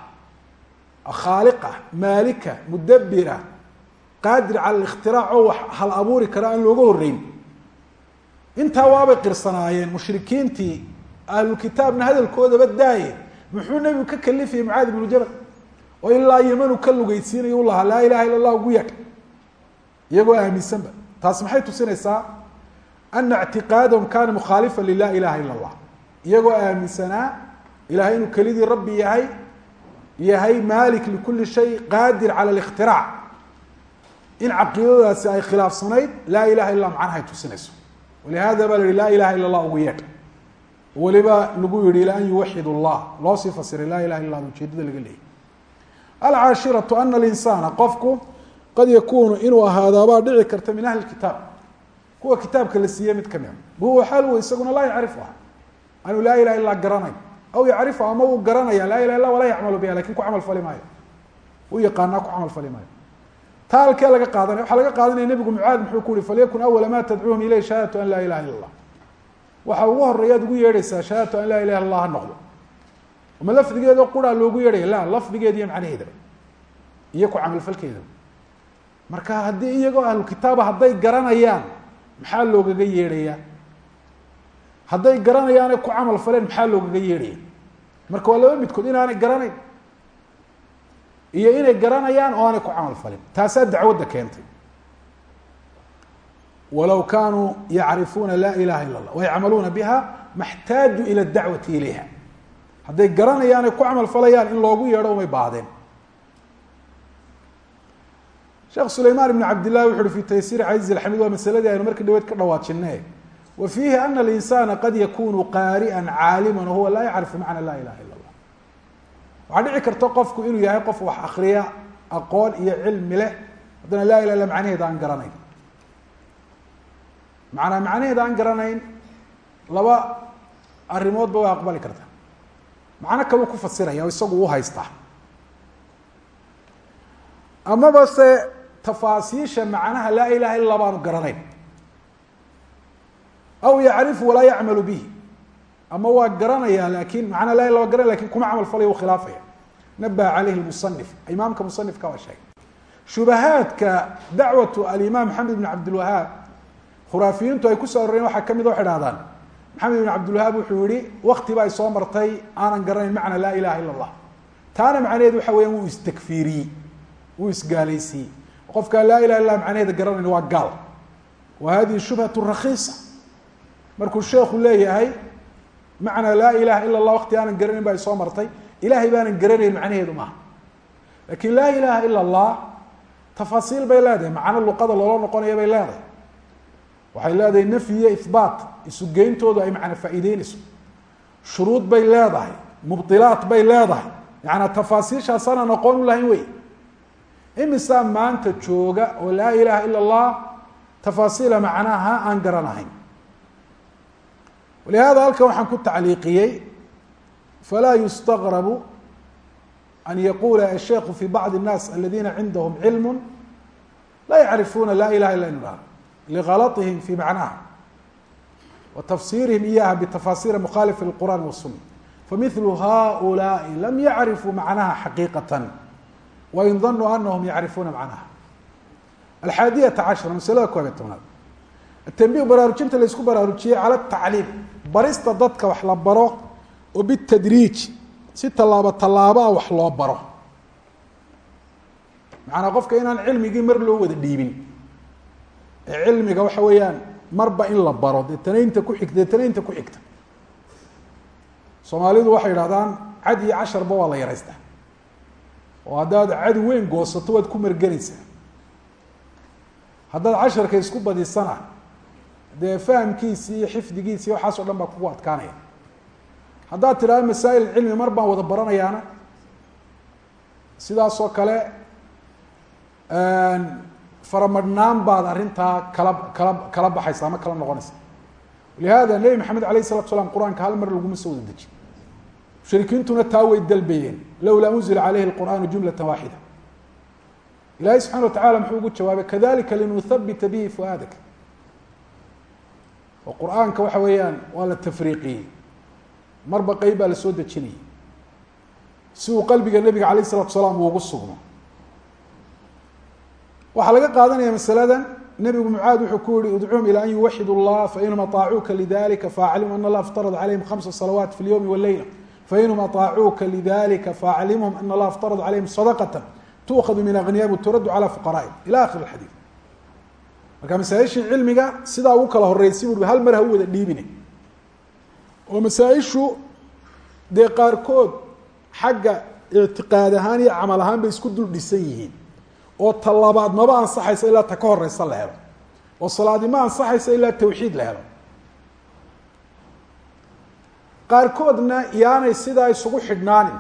khaaliq ah maalika mudabira qaadir cala اlاkhtiraac oo wax hal abuuri kara aan looga horeyn intaa waabay qirsanaayeen mushrikiintii ahlulkitaabna hadalkoodaba daaye muxuu nebigu ka kalifayay mucaadi bnu jabal oo ilaa yamanu ka lugeysiinayo u lahaa laa ilaha illa allah ugu yeedh iyagoo aaminsanba taas maxay tusinaysaa ana ictiqaadahum kana mukhaalifa lilah ilaha ila اllah iyagoo aaminsanaa ilahay inuu kelidii rabbi yahay yahay malik likuli shay qaadir cala اlاkhtiraac in caqiidadaasi ay khilaafsanayd laa ilaha illa macnahay tusinayso walihada baa la yihi laa ilaha illa allah ugu yeedh weliba lagu yihi ila an yuwaxid اllah loo sii fasiray laa ilaha illa ujeedada laga leeyay alcaashiratu ana alinsaana qofku qad yakunu inuu ahaadaabaa dhici karta min ahli kitaab kuwa kitaabka la siiyey mid ka mid a huwa xaal isaguna laa yacrifuha anu laa ilaha illa garanayn aw yacrifu ama uu garanaya laa ilaha illa walaa yacmalu biha laakiin ku camal fali maayo u yaqaanaa ku camal fali maayo taa halkee laga qaadanaya waxaa laga qaadanaya nebigu mucaad muxuu ku yihi falyakun awala ma tadcuuhum ileyh shahaadatu an laa ilaha illa allah waxa ugu horreeya ugu yeedhaysaa shahaadatu an laa ilaha illa allah ha noqdo ma lafdigeedo quraa loogu yeedhaya la lafdigeeda iyo macnaheedaba iyo ku marka haddii iyagoo ahlu kitaaba hadday garanayaan maxaa loogaga yeedhayaa hadday garanayaanay ku camal faleen maxaa loogaga yeedhaya? Marka waa laba midkood inaanay garanayn. Iyo inay garanayaan oo aanay ku camal falin. Taasaa dacwadda keentay. Walow kaanuu yacrifuuna laa ilaha illa allah wayacmaluuna biha ma xtaaju ila dacwati ilayha hadday garanayaanay ku camal falayaan in loogu yeedho umay baahdeen sheekh sulayman ibn cabdillahi wuxu uhi fi taysiir caiz alxamid waa masaladii aynu markii dhaweed ka dhawaajine wa fiihi ana alinsana qad yakunu qaari'an caaliman wahuwa laa yacrifu macna laa ilaha ila allah. Waxaa dhici karta qofku inuu yahay qof wax akriya aqoon iyo cilmi leh haddana laa ilah illa macnaheeda aan garanayn. Macnaa macnaheeda aan garanayn laba arrimoodba waa aqbali karta macno kaluu ku fasiraya o isagu u haystaa amaba se tafaasiisha macnaha laa ilaha illa baanu garanayn. Aw yacrifu walaa yacmalu bihi. Ama waa garanaya laakiin macnaa la waa garanaya laakiin kuma camal falaya khilaafaya. Nabaha caleyhi musanif imaamka musanifka waa sheegay. Shubahaadka dacwatu alimaam maxamed ibn cabdilwahaab khuraafiyiintu ay ku soo aroreen waxaa ka mid waxay hahdaan maxamed ibn cabdilwahaab wuxuu yihi wakti ba soo martay aanan garanayn macna laa ilaha ila allah. Taana macnaheedu waxa weeyaan wuu istakfiiriyey wuu isgaalaysiiyey qofkaa laa ilaha illah macnaheeda garanayn waa gaal. Wa hadihi shubhat rakiisa markuu sheekhu leeyahay macnaa laa ilaha ila allah wakti aanan garanayn ba soo martay ilahay baanan garanayn macnaheedu maaha. Lakin laa ilaha ila allah tafaasiil bay leedahay macno luqada loola noqonaya bay leedahay. Waxay leedahay nafyi iyo ihbaat isugeyntoodu ay macna faa'iideynayso shuruud bay leedahay mubdilaat bay leedahay. Yaana tafaasiishaasana noqon lahayn wey. Imisaa maanta jooga oo laa ilaaha ila allah tafaasiila macnaha aan garanahayn walihada halkan waxaan ku tacliiqiyey falaa yustagrabu an yaqula asheiku fi bacdi الnaas aladina cindahum cilm laa yacrifuna laa ilaha illa ilah ligalatihim fi macnaha watafsiirihim iyaha bitafaasiir mukhaalifa lqur'an wasuna familu haulaai lam yacrifuu macnaha xaqiiqatan wain danuu anahum yacrifuuna macnaha alxaadiyata cashara masalada koob iyo tobnaad atambiu baraarujinta laysku baraarujiyey cala tacliim barista dadka wax la baro oo bitadriij si tallaabo tallaabo a wax loo baro macanaa qofka inaan cilmigii mar loo wada dhiibin ee cilmiga waxa weeyaan marba in la baro deetana inta ku xigta deetana inta ku xigta. Soomaalidu waxay yidhahdaan cad iyo casharba waa la yaraystaa oo haddaad cadi weyn goosato waad ku mergenaysaa haddaad casharka isku badisana dee fahamkiisi iyo xifdigiisi waxaas o dhan baa kugu adkaanaya. Haddaad tidhahdo masaa'il cilmi mar baan wada baranayaana. Sidaas oo kale faramadhnaan baad arrintaa kala kala kala baxaysa ama kala noqonaysa. Lihaada nebi maxamed alayh isalatu slam qur'aanka hal mar laguma soo wada deji. Mushrikiintuna taa way dalbayeen lowlaa unzila caleyhi lqur'aanu jumlata waaxida ilahay subxana watacala muxuu ugu jawaabay kadalika linuhabita bihi fuaadaka. Oo qur'aanka waxa weeyaan waa la tafriiqiyey. Marba qeyb baa la soo dejinayay si uu qalbiga nebiga alayh salaam uu ugu sugno waxaa laga qaadanaya masalada nabigu mucaad wuxuu ku yihi idcuum ilaa an yuwaxid اllah fainhum aaacuuka lidalika faaclimhum ana allaha iftarad calayhim khamsa salawaat fi lyowmi wاleyla fainhum aaacuuka lidalika faaclimhum ana allaha iftarad calayhim sadaqata tuukhadu min agniyaabi turaddu calaa fuqaraai ila akhir xadiid marka masaaishii cilmiga sidaa ugu kala horeysi bu hal mar ha u wada dhiibine. Oo masaaishu dee qaarkood xagga ictiqaad ahaan iyo camal ahaan bay isku dul dhisan yihiin oo ta labaad maba ansaxaysa ilaa ta ka horeysa la helo oo salaadi ma ansaxaysa ilaa tawxiid la helo. Qaarkoodna yaanay sidaa isugu xidhnaanin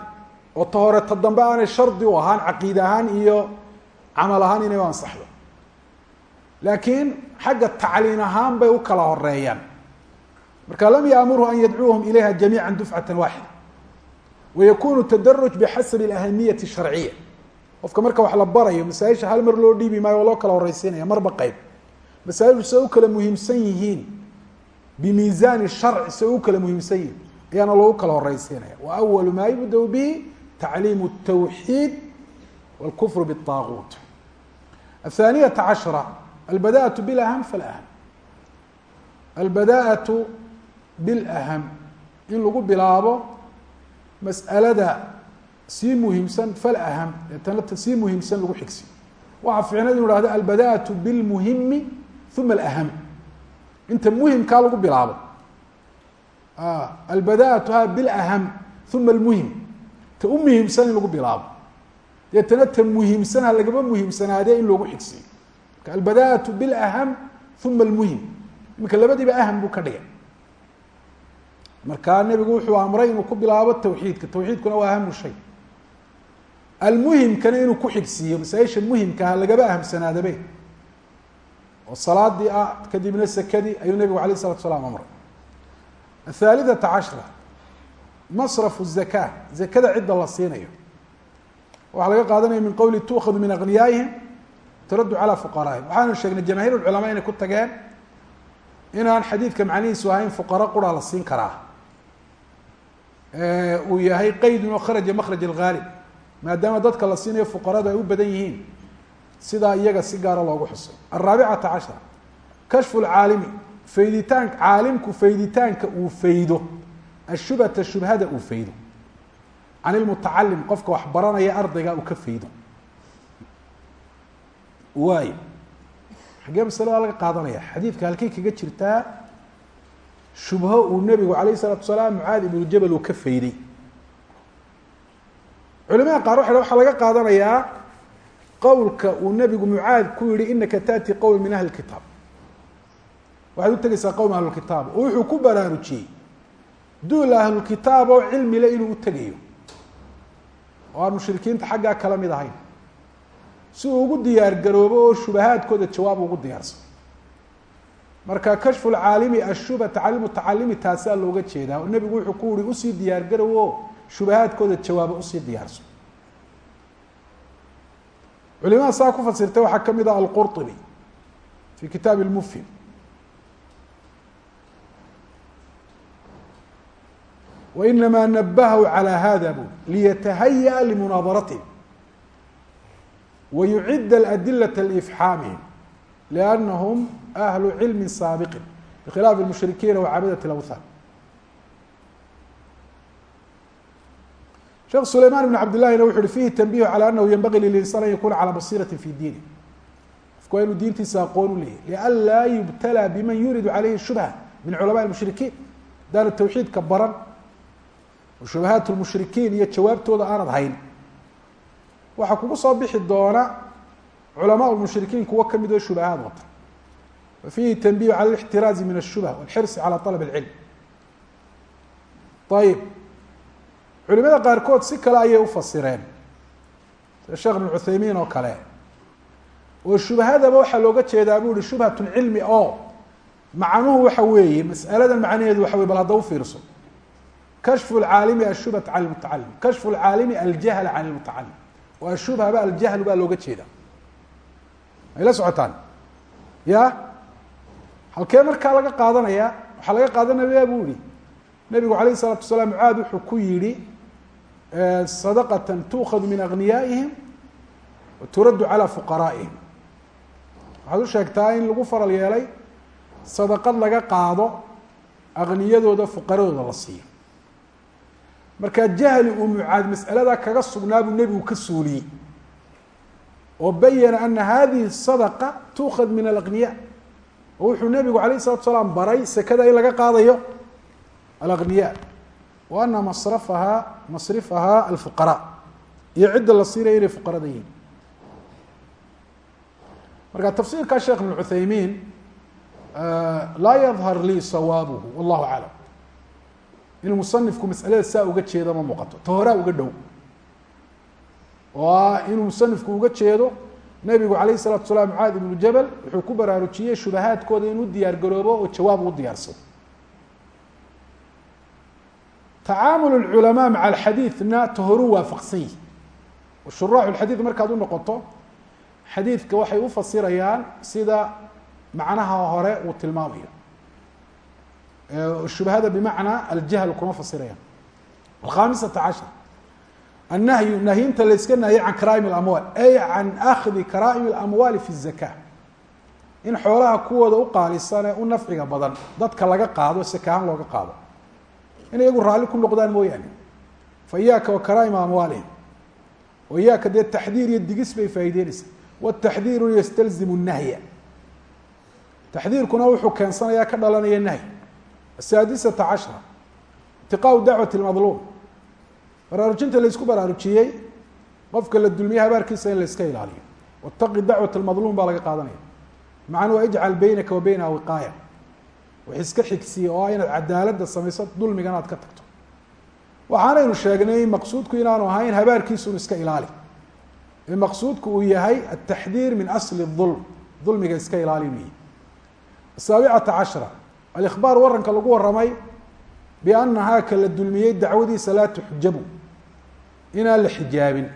oo ta hore ta dambe aanay shardi u ahaan caqiid ahaan iyo camal ahaan inay u ansaxdo. Laakiin xagga tacliin ahaan bay u kala horeeyaan marka lam yaamurhu an yadcuuhum ilayha jamiica dufcata waaxida wayakunu tadaruj bixasabi اlahamiyati sharciya qofka marka wax la barayo masaaisha hal mar loo dhiibi maayo oo loo kala horeysiinaya marba qeyb masaaishu say u kala muhiimsan yihiin bimiisaani sharci say u kala muhiimsan yihiin ayaana loogu kala horeysiinaya wa awalu maa yubda bihi tacliimu الtawxiid wاlkufr bالطaaguut aلthaaniyata cashra albada'aة biاlأhm falأhm albada'aة biاlأhm in lagu bilaabo mas'alada sii muhiimsan fal aham eetana sii muhiimsan lagu xigsi. Waxaa fiicna inu hahdo albadaatu bilmuhimi uma alaham. Inta muhimkaa lagu bilaabo. Ah, albadaatu ha bilaham uma almuhim. Ta u muhiimsan in lagu bilaabo. Deetana ta muhiimsan ha lagaba muhiimsanaadee in loogu xigsiyo marka albadaatu bilaham uma almuhim. Iminka labadiiba aham buu ka dhigay. Markaa nebigu wuxuu amray inuu ku bilaabo tawxiidka. Tawxiidkuna waa ahamu shay almuhimkana inuu ku xigsiiyo masaa-isha muhimkaha lagaba ahamsanaadabe. Oo salaadii ah kadibna sekadii ayuu nebigu alayh isalatu salaam amray. Athaalithata cashra masrafu zaka zakada cidda la siinayo. Waxaa laga qaadanaya min qowli tuukhadu min aghniyaa'ihim turaddu calaa fuqaraa'ihim. Waxaanu sheegnay jamaahiir ulculamaa inay ku tageen inaan xadiidka macnihiisu ahayn fuqaro quraa la siin karaa. Uu yahay qaydun oo kharaja makraj alghaalib maadaama dadka la siinayo fuqaradu ay u badan yihiin sidaa iyaga si gaara loogu xusay. Araabicata cashara kashfu lcaalimi fayditaan caalimku fayditaanka uu faydo ashubhata shubhada uu faydo. Can ilmutacalim qofka wax baranaya ardayga uu ka faydo. Waayo xaggee masalada laga qaadanaya? Xadiidka halkay kaga jirtaa shubho uu nebigu alayh الsalaatu salaam mucaad ibnu jabal uu ka fayday culimada qaar waxa waxaa laga qaadanayaa qowlka uu nebigu mucaad ku yihi inaka taati qowm min ahli kitaab. Waxaad u tegeysaa qowm ahlulkitaab oo wuxuu ku baraarujiyey duul ahlulkitaab oo cilmi le inuu u tegayo. Oo aan mushrikiinta xaggaa kala mid ahayn. Si uu ugu diyaar garoobo oo shubahaadkooda jawaab ugu diyaarsan. Marka kashfu lcaalimi ashubhata cala mutacalimi taasaa looga jeedaa. Oo nebigu wuxuu ku uri u sii diyaar garow oo shubahaadkooda jawaabo usii diyaarso culimada saa ku fasirtay waxaa kamid ah alqurطubi fi kitaab اlmufhim wainama nabahu calى hada bu liyatahaya limunaadaratihm wayucid اladilaة lifxaamihim liannahum ahlu cilmi saabiqin bikhilaaf اlmushrikiina wacaabadaة اlawthan sheekh sulayman ibn cabd llahina wuxu uhi fihi tanbihu calى anahu yanbagi lilinsan an yakuna calى basirati fi diini qofku waa inuu diintiisa aqoon u leeyahy lianlaa yubtalى biman yuridu calayhi shubha min culamaء اmushrikiin hadaanu tawxiidka baran oo shubahaat lmushrikiin iyo jawaabtooda aanad hayn waxaa kugu soo bixi doona culamaa lmushrikiin kuwo kamid oo shubahaad wata wa fihi tanbihu cala اlاxtiraazi min الshubha wاlxirsi calى طalab اlcilm ayib culimada qaarkood si kale ayay ufasireen sida sheekh ibn cuthaymiin oo kale. Oo shubhadaba waxaa looga jeedaa bu uhi shubhatun cilmi oo macnuhu waxa weeye mas'aladan macnaheedu waxa wey bal hadda ufiirso kashfu lcaalimi ashubhata can lmutacalim kashfu lcaalimi aljahla can lmutacalim oo ashubhaba aljahlu baa looga jeeda may la socotaan? Ya? Halkee markaa laga qaadanaya? Waxaa laga qaadanaya bu ihi nabigu alayh الsalaatu wasalaam mucaad wuxuu ku yihi sadaqatan tuukadu min agniyaaihim wa turaddu calaa fuqaraa'ihim waxaad u sheegtaa in lagu faral yeelay sadaqad laga qaado akniyadooda fuqaradooda la siiyo markaa jahli uu mucaad mas'aladaa kaga sugnaa buu nebigu ka suuliyey oo bayana ana hadihi sadaqa tuukad min alagniyaa oo wuxuu nebigu alayh isalatu salaam baray sekada in laga qaadayo alagniyaa wa ana masrafahaa masrifahaa alfuqaraa iyo cidda la siinaya inay fuqarada yihiin. Marka tafsiirkaa sheekh ibn cuthaymiin laa yadhar lii sawaabuhu wallahu aclam. Inuu musanifku masalada saa uga jeedo ma muuqato. Ta horaa uga dhow. Oo ah inuu musanifku uga jeedo nebigu alayh الsalatu salaam mucaad ibnu jabal wuxuu ku baraarujiyey shubahaadkooda inuu diyaar garoobo oo jawaab u tacaamul اculamaa maca alxadiidna tahoru waafaqsan yihi shuraaxu lxadiid markaad u noqoto xadiidka waxay u fasirayaan sida macnaha hore uu tilmaamayo shubhada bimacnaa aljahl kuma fasirayaan alkhamisata cashar annahyu nahyinta layska nahye can karaa'im اlamwaal ay can akhdi karaa'im اlamwaali fi الzaka in xoolaha kuwooda u qaalisan ee u nafciga badan dadka laga qaado sakahaan looga qaado in iyagu raalli ku noqdaan mooyaane. Fa iyaaka wa karaa'ima amwaalihim. Oo iyaaka dee taxdiir iyo digis bay faa'ideynaysaa wataxdiiru yastalzimu nahya. Taxdiirkuna wuxuu keensanayaa ka dhalanaya nahy. Asaadisata cashra. Itiqaau dacwati lmadluum baraarujinta laysku baraarujiyey qofka la dulmiye habaarkiisa in la iska ilaaliyo. Wataqi dacwat lmadluum baa laga qaadanaya. Macnuhu ijcal beynaka wa beynaha wiqaaya wax iska xigsiya oo inaad cadaaladda samayso dulmigana aad ka tagto. Waxaanaynu sheegnay maqsuudku inaanu ahayn habaarkiisunu iska ilaali. Ee maqsuudku uu yahay ataxdiir min asli dulm dulmiga iska ilaali inu yahy asaabicata cashra. Alikbaar waranka lagu waramay biannahaa ka la dulmiyey dacwadiisa laa tuxjabu. Inaan la xijaabin.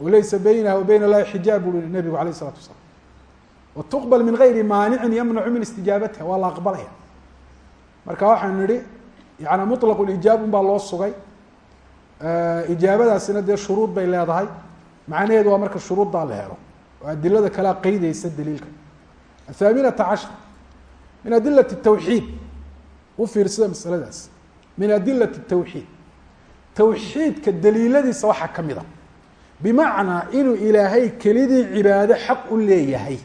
Walaysa baynaha wa bayna allahi xijaab bui nebigu alayh isalatu wasalaam wtuqbal min gayri maanicin yamnacu min istijaabatha waa la aqbalaya marka waxaan nidhi yaani muطlaq lijaab un baa loo sugay ijaabadaasina de shuruud bay leedahay macnaheedu waa marka shuruuddaa la helo oo dilada kalea qeydeysa daliilka athaaminata cashar min adilati tawxiid u fiirsada masaladaas min adilati tawxiid tawxiidka daliiladiisa waxaa ka mid a bimacnaa inuu ilaahay kelidii cibaado xaq u leeyahay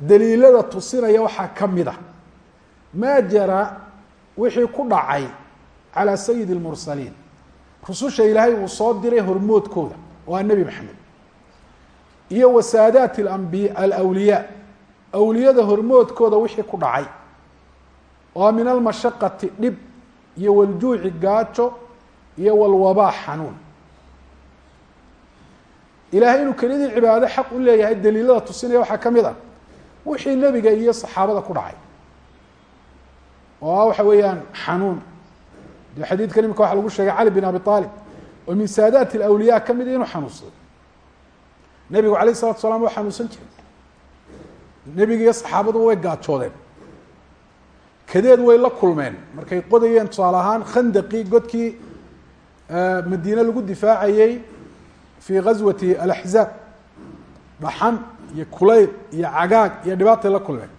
daliilada tusinaya waxaa ka mid a maa jara wixii ku dhacay calى sayidi اlmursaliin rususha ilaahay uu soo diray hormoodkooda waa nebi maxamed. Iyo wasaadaat ambi alawliyaa. Awliyada hormoodkooda wixii ku dhacay oo min almashaqati dhib iyo waljuuci gaajo iyo walwabaa xanuun. Ilahay inuu kelidii cibaado xaq u leeyahay daliilada tusinaya waxaa ka mid ah wixii nebiga iyo saxaabada ku dhacay. Oo ah waxa weeyaan xanuun. De xadiidkan imika waxa lagu sheegay cali bin abi aalib oo min saadaat alawliyaa ka mid inuu xanuunsado nebigu alayh isalatu salaam waa xanuunsan jiray. Nebiga iyo saxaabaduba way gaajoodeen kadeed way la kulmeen. Markay qodayeen tusaale ahaan khandaqii godkii madiine lagu difaacayey fii gazwati alaxzaab dhaxan iyo kulayl iyo cagaag iyo dhibaatay la kulmeen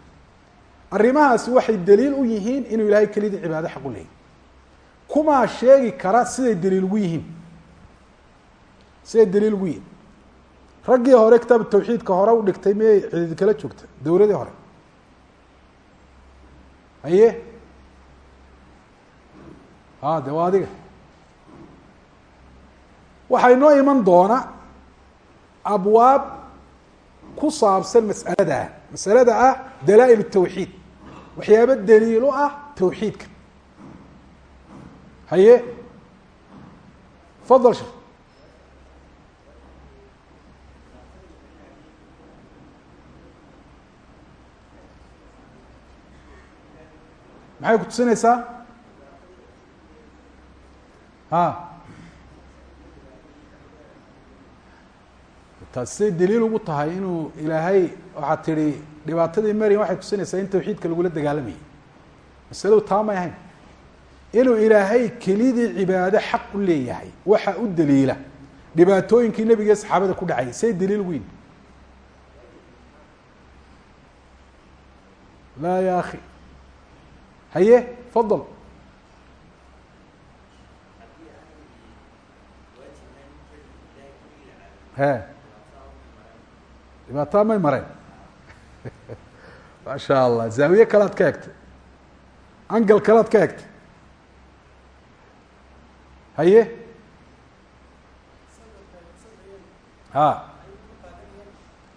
arrimahaasi waxay daliil u yihiin inuu ilaahay kelidii cibaado xaq u leeyahy kumaa sheegi kara siday daliil ugu yihiin. Siday daliil ugu yihiin. Raggii hore kitaabu tawxiidka hore u dhigtay miyay cidid kala joogta dowladii hore. Haye a de waa adiga. Waxaa inoo iman doona abwaab ku saabsan mas'alada ah. Masalada ah dalaa'il الtawxiid daliil u ah tawxiidka. Haye? Fadal shek maxay ku tusinaysaa taas daliil ugu tahay inuu ilaahay waxaad tidhi dhibaatadii maryam waxay tusinaysaa in tawxiidka lagula dagaalamayay masaladu taa may ahayn. Inuu ilaahay kelidii cibaado xaq u leeyahay waxa u daliila dhibaatooyinkii nebiga iyo saxaabada ku dhacayay say daliil ugu yihiin laa ya akhi. Haye fadal. He dhibaataa may mareen maasha allah zaawiye kalead ka egtay angal kalead ka egtay haye? Ha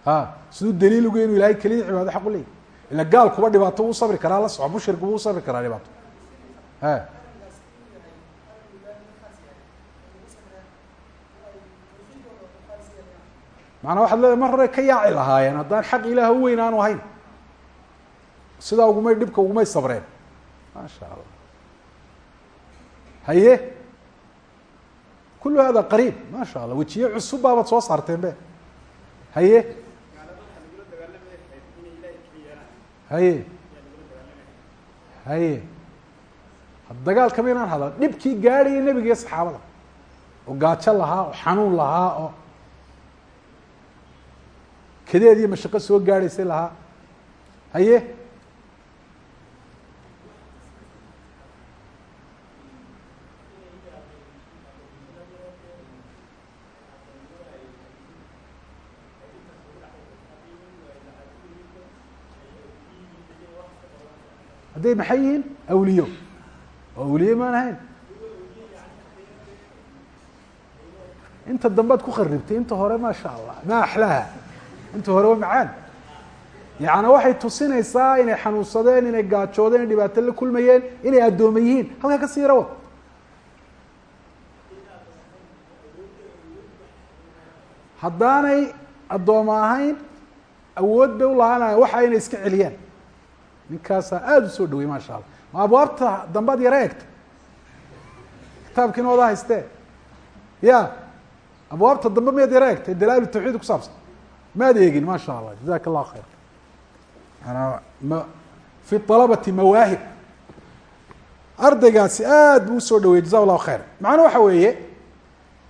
ha siduu daliil ugu inu ilahay kelidii cibaado xaq u leeyahy ila gaal kuba dhibaato wuu sabri karaa la soco mushrik wuu sabri karaa dhibaato. He maanaa waxad leedahay mar hore ka yaaci lahaayeen. Haddaan xaq ilaah u weyn aanu ahayn sidaa ugumay dhibka ugumay sabreen. Maasha allah haye? Kulu hada qariib. Ma sha allah wejiye cusub baabaad soo saarteen be. Haye? Haye? Haye? Dagaalkama inaan hadla. Dhibkii gaadhaya nebiga iyo saxaabada. Oo gaajo lahaa oo xanuun lahaa oo kadeed iyo mashaqo soo gaadhaysay lahaa. Haye? Hadday maxay yihiin? Awliyo. Oo awliye maan ahayn inta dambead ku kharibtay inta hore maa sha allah ma axlaaha inta hore waa macaan. Yacni waxay tusinaysaa inay xanuunsadeen inay gaajoodeen dhibaato la kulmayeen inay addooma yihiin. Halkaa ka sii yarawa haddaanay addooma ahayn awood bay ulahaanayan waxa inay iska celiyaan. Ninkaasaa aada u soo dhawey maasha allah ma abwaabta dambaad yara egta kitaabkiina wada haystee. Ya abwaabta dambe miyaad yara egtay dalaail tawxiid ku saabsan maad eegin ma sha allah jazaka allah khayr ma fi alabati mawaahib ardaygaasi aad buu u soo dhaweyey jaza llahu khayr macnuu waxa weeye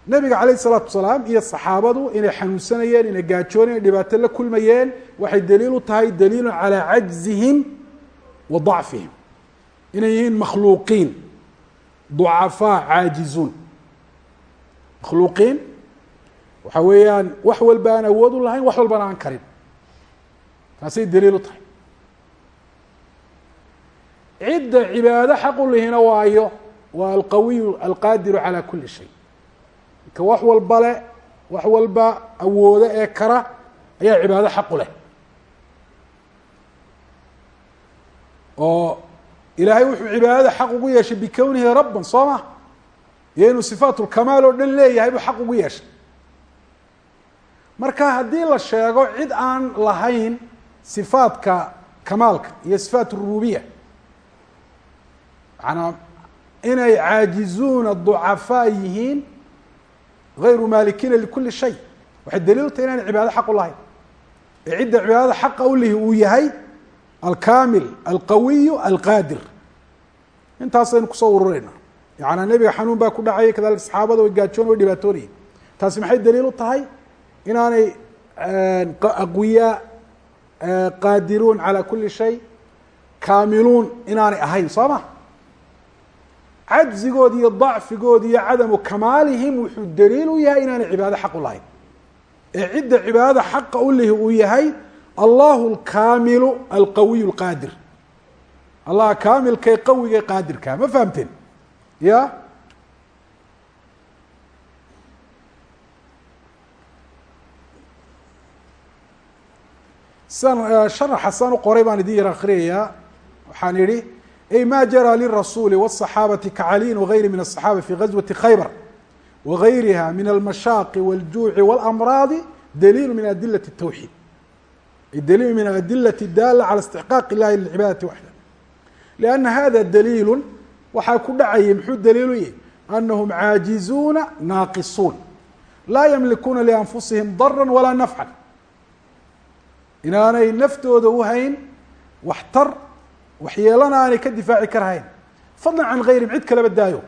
nabiga calayh isalaatu wasalaam iyo saxaabadu inay xanuunsanayeen inay gaajooneen inay dhibaato la kulmayeen waxay daliil u tahay daliilun calaa cajzihim wa dacfihim inay yihiin makhluuqiin ducafaa caajizuun makhluuqiin waxa weeyaan wax walba aan awood u lahayn wax walbana aan karin. Taasay daliil u tahay. Cidda cibaado xaq u lihina waayo waa alqawiyu alqaadiru calaa kuli shay. Ka wax walba le wax walba awoodo ee kara ayaa cibaado xaq u leh. Oo ilaahay wuxuu cibaadada xaq ugu yeeshay bikownihi rabban soo ma? Iyo inuu sifaat lkamaal oo dhan leeyahay buu xaq ugu yeeshay marka haddii la sheego cid aan lahayn sifaadka kamaalka iyo sifaat rububiya maanaa inay caajizuuna ducafaa yihiin غayru maalikina likuli shay. Waxay daliil u tahay inaan cibaado xaq u lahayn. Ee cidda cibaadada xaqa u lihi uu yahay alkamil alqawiyu alqaadir. Intaasaynu ku soo urureyna yaana nebiga xanuun baa ku dhacayay kadalika saxaabada way gaajoon way dhibaatoonayeen. Taasi maxay daliil u tahay inaanay aqwiyaa qaadiruun calى kuli shay kaamiluun inaanay ahayn soo ma? Cajzigood iyo dacfigood iyo cadamu kamaalihim wuxuu daliil u yahay inaanay cibaado xaq u lahayn. Ee cidda cibaadada xaqa u lihi uu yahay allahu alkaamilu alqawiy اlqaadir allah kaamilkay qawiga qaadirka ma fahamteen? Ya san sharaxa san u qoray baan idin yar akriyayaa waxaan idhi ay ma jara lirasuuli wالصaxaabati kacaliyin wagayri min الصaxaaba fi gazwati khaybar wagayriha min almashaaqi wاljuuci wاlamraadi daliil min adilaة الtawxiid ay daliil min adilati daala calى istixqaaq illahi lcibaadati waxda lianna hada daliilu waxaa ku dhacayay muxuu daliilu yahy anahum caajizuuna naaqisuun laa yamlikuuna lianfusihim dara walaa nafcan inaanay naftooda uhayn waxtar waxyeelana aanay ka difaaci karahayn fadlan can gayrihim cid kaleba daayo.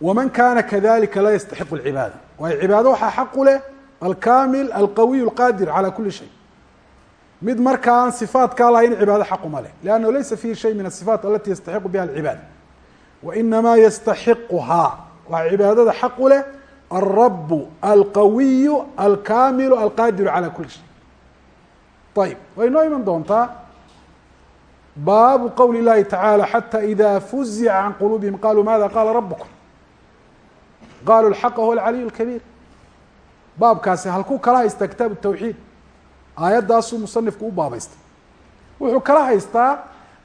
Waman kana kadalika laa yastaxiqu lcibaada waayo cibaado waxaa xaqu leh alkamil alqawiy alqaadir calى kuli shay. Mid marka aan sifaatkaa lahayn cibaado xaquma leh. Liannahu laysa fihi shay min asifaat alati yastaxiqu biha alcibaada wainamaa yastaxiquhaa. Waxaa cibaadada xaqu leh alrabu alqawiyu alkamilu alqaadiru calى kuli shay ayib way noo iman doontaa baabu qowli اllahi tacaalى xatى ida fuzica can quluubihim qaluu mada qala rabukum qaluu lxaqa huwa alcaliy اlkabiir baabkaasi halkuu kala haystaa kitaab الtawxiid aayaddaasuu musanifku u baabaystay wuxuu kala haystaa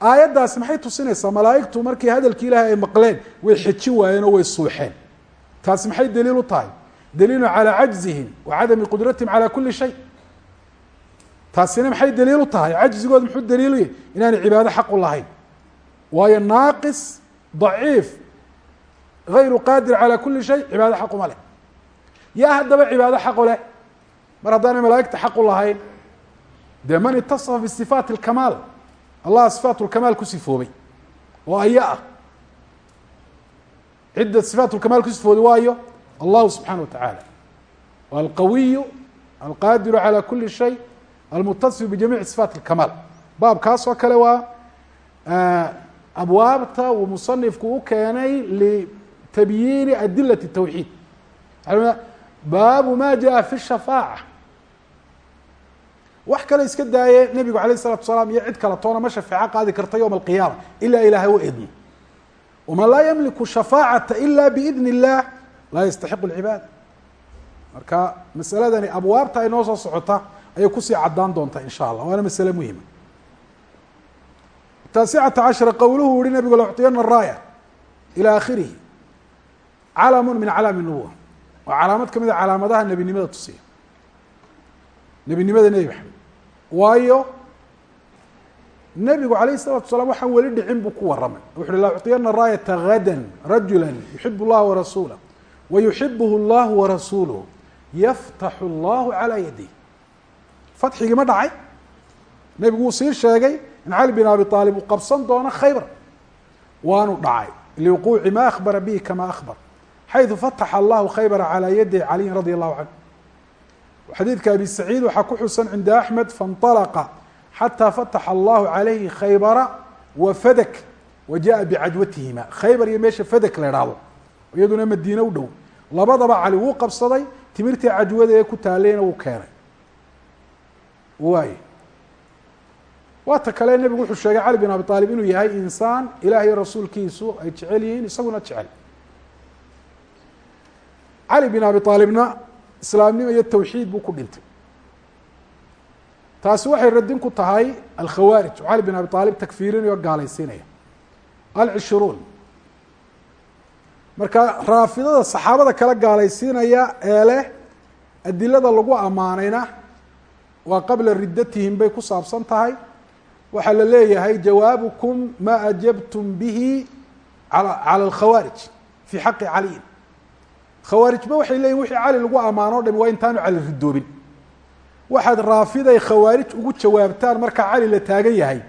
aayaddaasi maxay tusinaysaa malaa'igtu markii hadalkii ilaahay ay maqleen way xejin waayeen oo way suuxeen taasi maxay daliil u tahay daliilu calى cajzihim wa cadami qudratihim calى kuli shay taasina maxay daliil u tahay cajzigood muxuu daliilu yahy inaanay cibaado xaq u lahayn waayo naaqis daciif gayru qaadir calى kuli shay cibaado xaq uma leh yaa haddaba cibaado xaqu leh mar haddaanay malaa'igta xaq u lahayn dee man itaصafa bisifaat اlkamaal allah sifaat lkamaal ku sifoobay oo aya ah cidda sifaat lkamaal ku sifooday waayo allahu subxaana wa tacaala wa alqawiyu alqaadiru calى kuli shay almutasif bijamiici sifaat اlkamaal baabkaas oo kale waa abwaabta uu musanifku u keenay litabyiini adilat الtawxiid baabu ma jaءa fi الshafaaca wax kale iska daaye nebigu alayه الsalatu salaam iyo cid kale toona ma shafeeco qaadi karta yowma alqiyaama ilaa ilaahay u idmo waman laa yamliku shafaacata ila biidn اllah laa yastaxiqu اlcibaada marka masaladani abwaabta ay noo soo socota ayay kusii caddaan doontaa insha allah waana masale muhima taasicata cashara qowluhu uhi nabigu laucطiyana raaya ilى akhirihi calamu min calaami nubuwa waa calaamad ka mid a calaamadaha nebinimada tusiya nebinimada nebi maxamed waayo nebigu alayh الsalatu salaam waxaan weli dhicin buu ku waramay wuxu uhi laucطiyana raayata gada rajula yuxib اllaha warasuulah wayuxibh اllah warasuuluh yaftaxu اllahu calى yadih fatxigii ma dhacay nebigu wuu sii sheegay in cali bin abi aalib uu qabsan doono khaybar waanu dhacay liwuquuci ma akbara bihi kama akbar xayثu fataxa allahu khaybra calى yadi caliyin radi allahu canhu xadiidka abi saciid waxaa ku xusan cinda axmed faاnطalqa xatى fataxa allahu calayhi khaybara wa fadak wa jaءa bicadwatihima khaybar iyo meesha fadak la idhaahdo iyaduna madiine u dhow labadaba cali wuu qabsaday timirtii cajwada ee ku taaleyna wuu keenay waay waa ta kale nebigu wuxuu sheegay cali bin abi aalib inuu yahay insaan ilaah iyo rasuulkiisu ay jecel yihiin isaguna jecel. Cali bin abi aalibna islaamnimo iyo tawxiid buu ku dhintay. Taasi waxay radin ku tahay alkhawaarij. Oo cali bin abi aalib takfiirinayo gaalaysiinaya. Alcishruun. Marka raafidada saxaabada kala gaalaysiinaya ee leh adilada lagu ammaanayna waa qabla riddatihim bay ku saabsan tahay. Waxaa la leeyahay jawaabukum ma ajabtum bihi cala alkhawaarij fii xaqi caliyin khawaarijba waxay leeyihiin wixii cali lagu ammaano o dhami waa intaanu cali ridoobin waxaad raafiday khawaarij ugu jawaabtaan marka cali la taagan yahay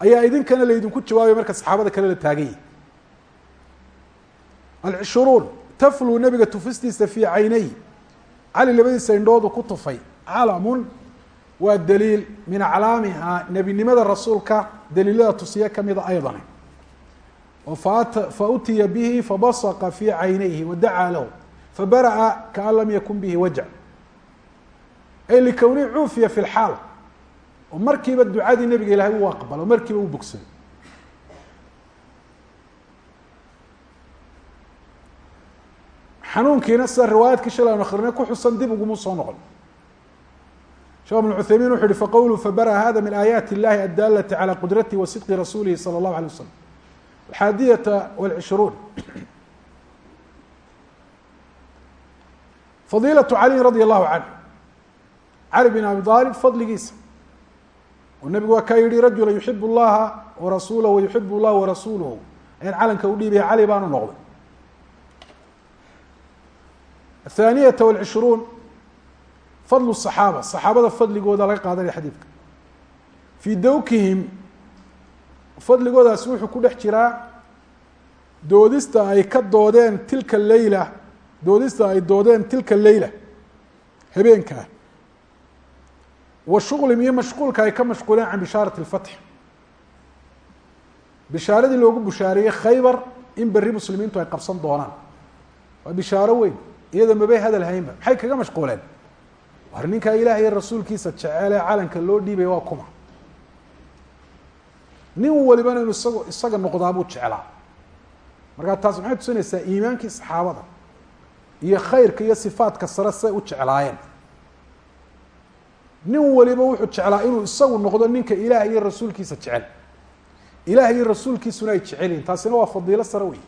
ayaa idinkana laydinku jawaabaya marka saxaabada kale la taagan yahay. Alcishruun tafluu nabiga tufistiisa fii caynay cali labadiisa indhoodu ku tufay calamun waa daliil min aclaamihaa nebinimada rasuulka daliilada tusiye kamida aydan oo fautiya bihi fabasaqa fii caynayhi wadacaa lahu fabara'a kaan lam yakun bihi wajc ay likowni cuufiya fi lxaal oo markiiba ducadii nebiga ilahay uu aqbalo markiiba u bogsayo xanuunkiina sida riwaayadkii shalay an akrinay ku xusan dib uguma soo noqon shekh بن cuthaymin wuxu uhi faqowlu fabara hada min aayaati اllahi adalati calى qudratihi wa sidqi rasuulihi salى اllahu alيه waslm alxaadiyata wاlcishruun fadiilaة caliyin radi allahu canh cali bin abi aalib fadligiisa oo nebigu waa kaa yihi rajula yuxib اllaha warasuulah wayuxib اllah warasuuluhu ayaan calanka u dhiibaya cali baanu noqday athaaniyata wاlcishruun fadlu saxaaba saxaabada fadligooda laga qaadanaya xadiidka. Fii dawkihim fadligoodaasi wuxuu ku dhex jiraa doodista ay ka doodeen tilka leyla doodista ay doodeen tilka layla habeenkaa wa shuqlim iyo mashquulka ay ka mashquuleen can bishaarat اlfatx bishaaradii loogu bishaariyey khaybar in berri muslimiintu ay qabsan doonaan. Waa bishaaro weyn iyada mabay hadal haynba maxay kaga mashquuleen? War ninkaa ilaah iyo rasuulkiisa jeceelee calanka loo dhiibaya waa kuma. Nin walibana inu isago isaga noqdaa buu jeclaa. Markaa taas maxay tusinaysaa iimaankii saxaabada iyo khayrka iyo sifaadka sare say u jeclaayeen. Nin waliba wuxuu jeclaa inuu isagu noqdo ninka ilaah iyo rasuulkiisa jecel. Ilaah iyo rasuulkiisuna ay jecel taasina waa fadiilo sare wey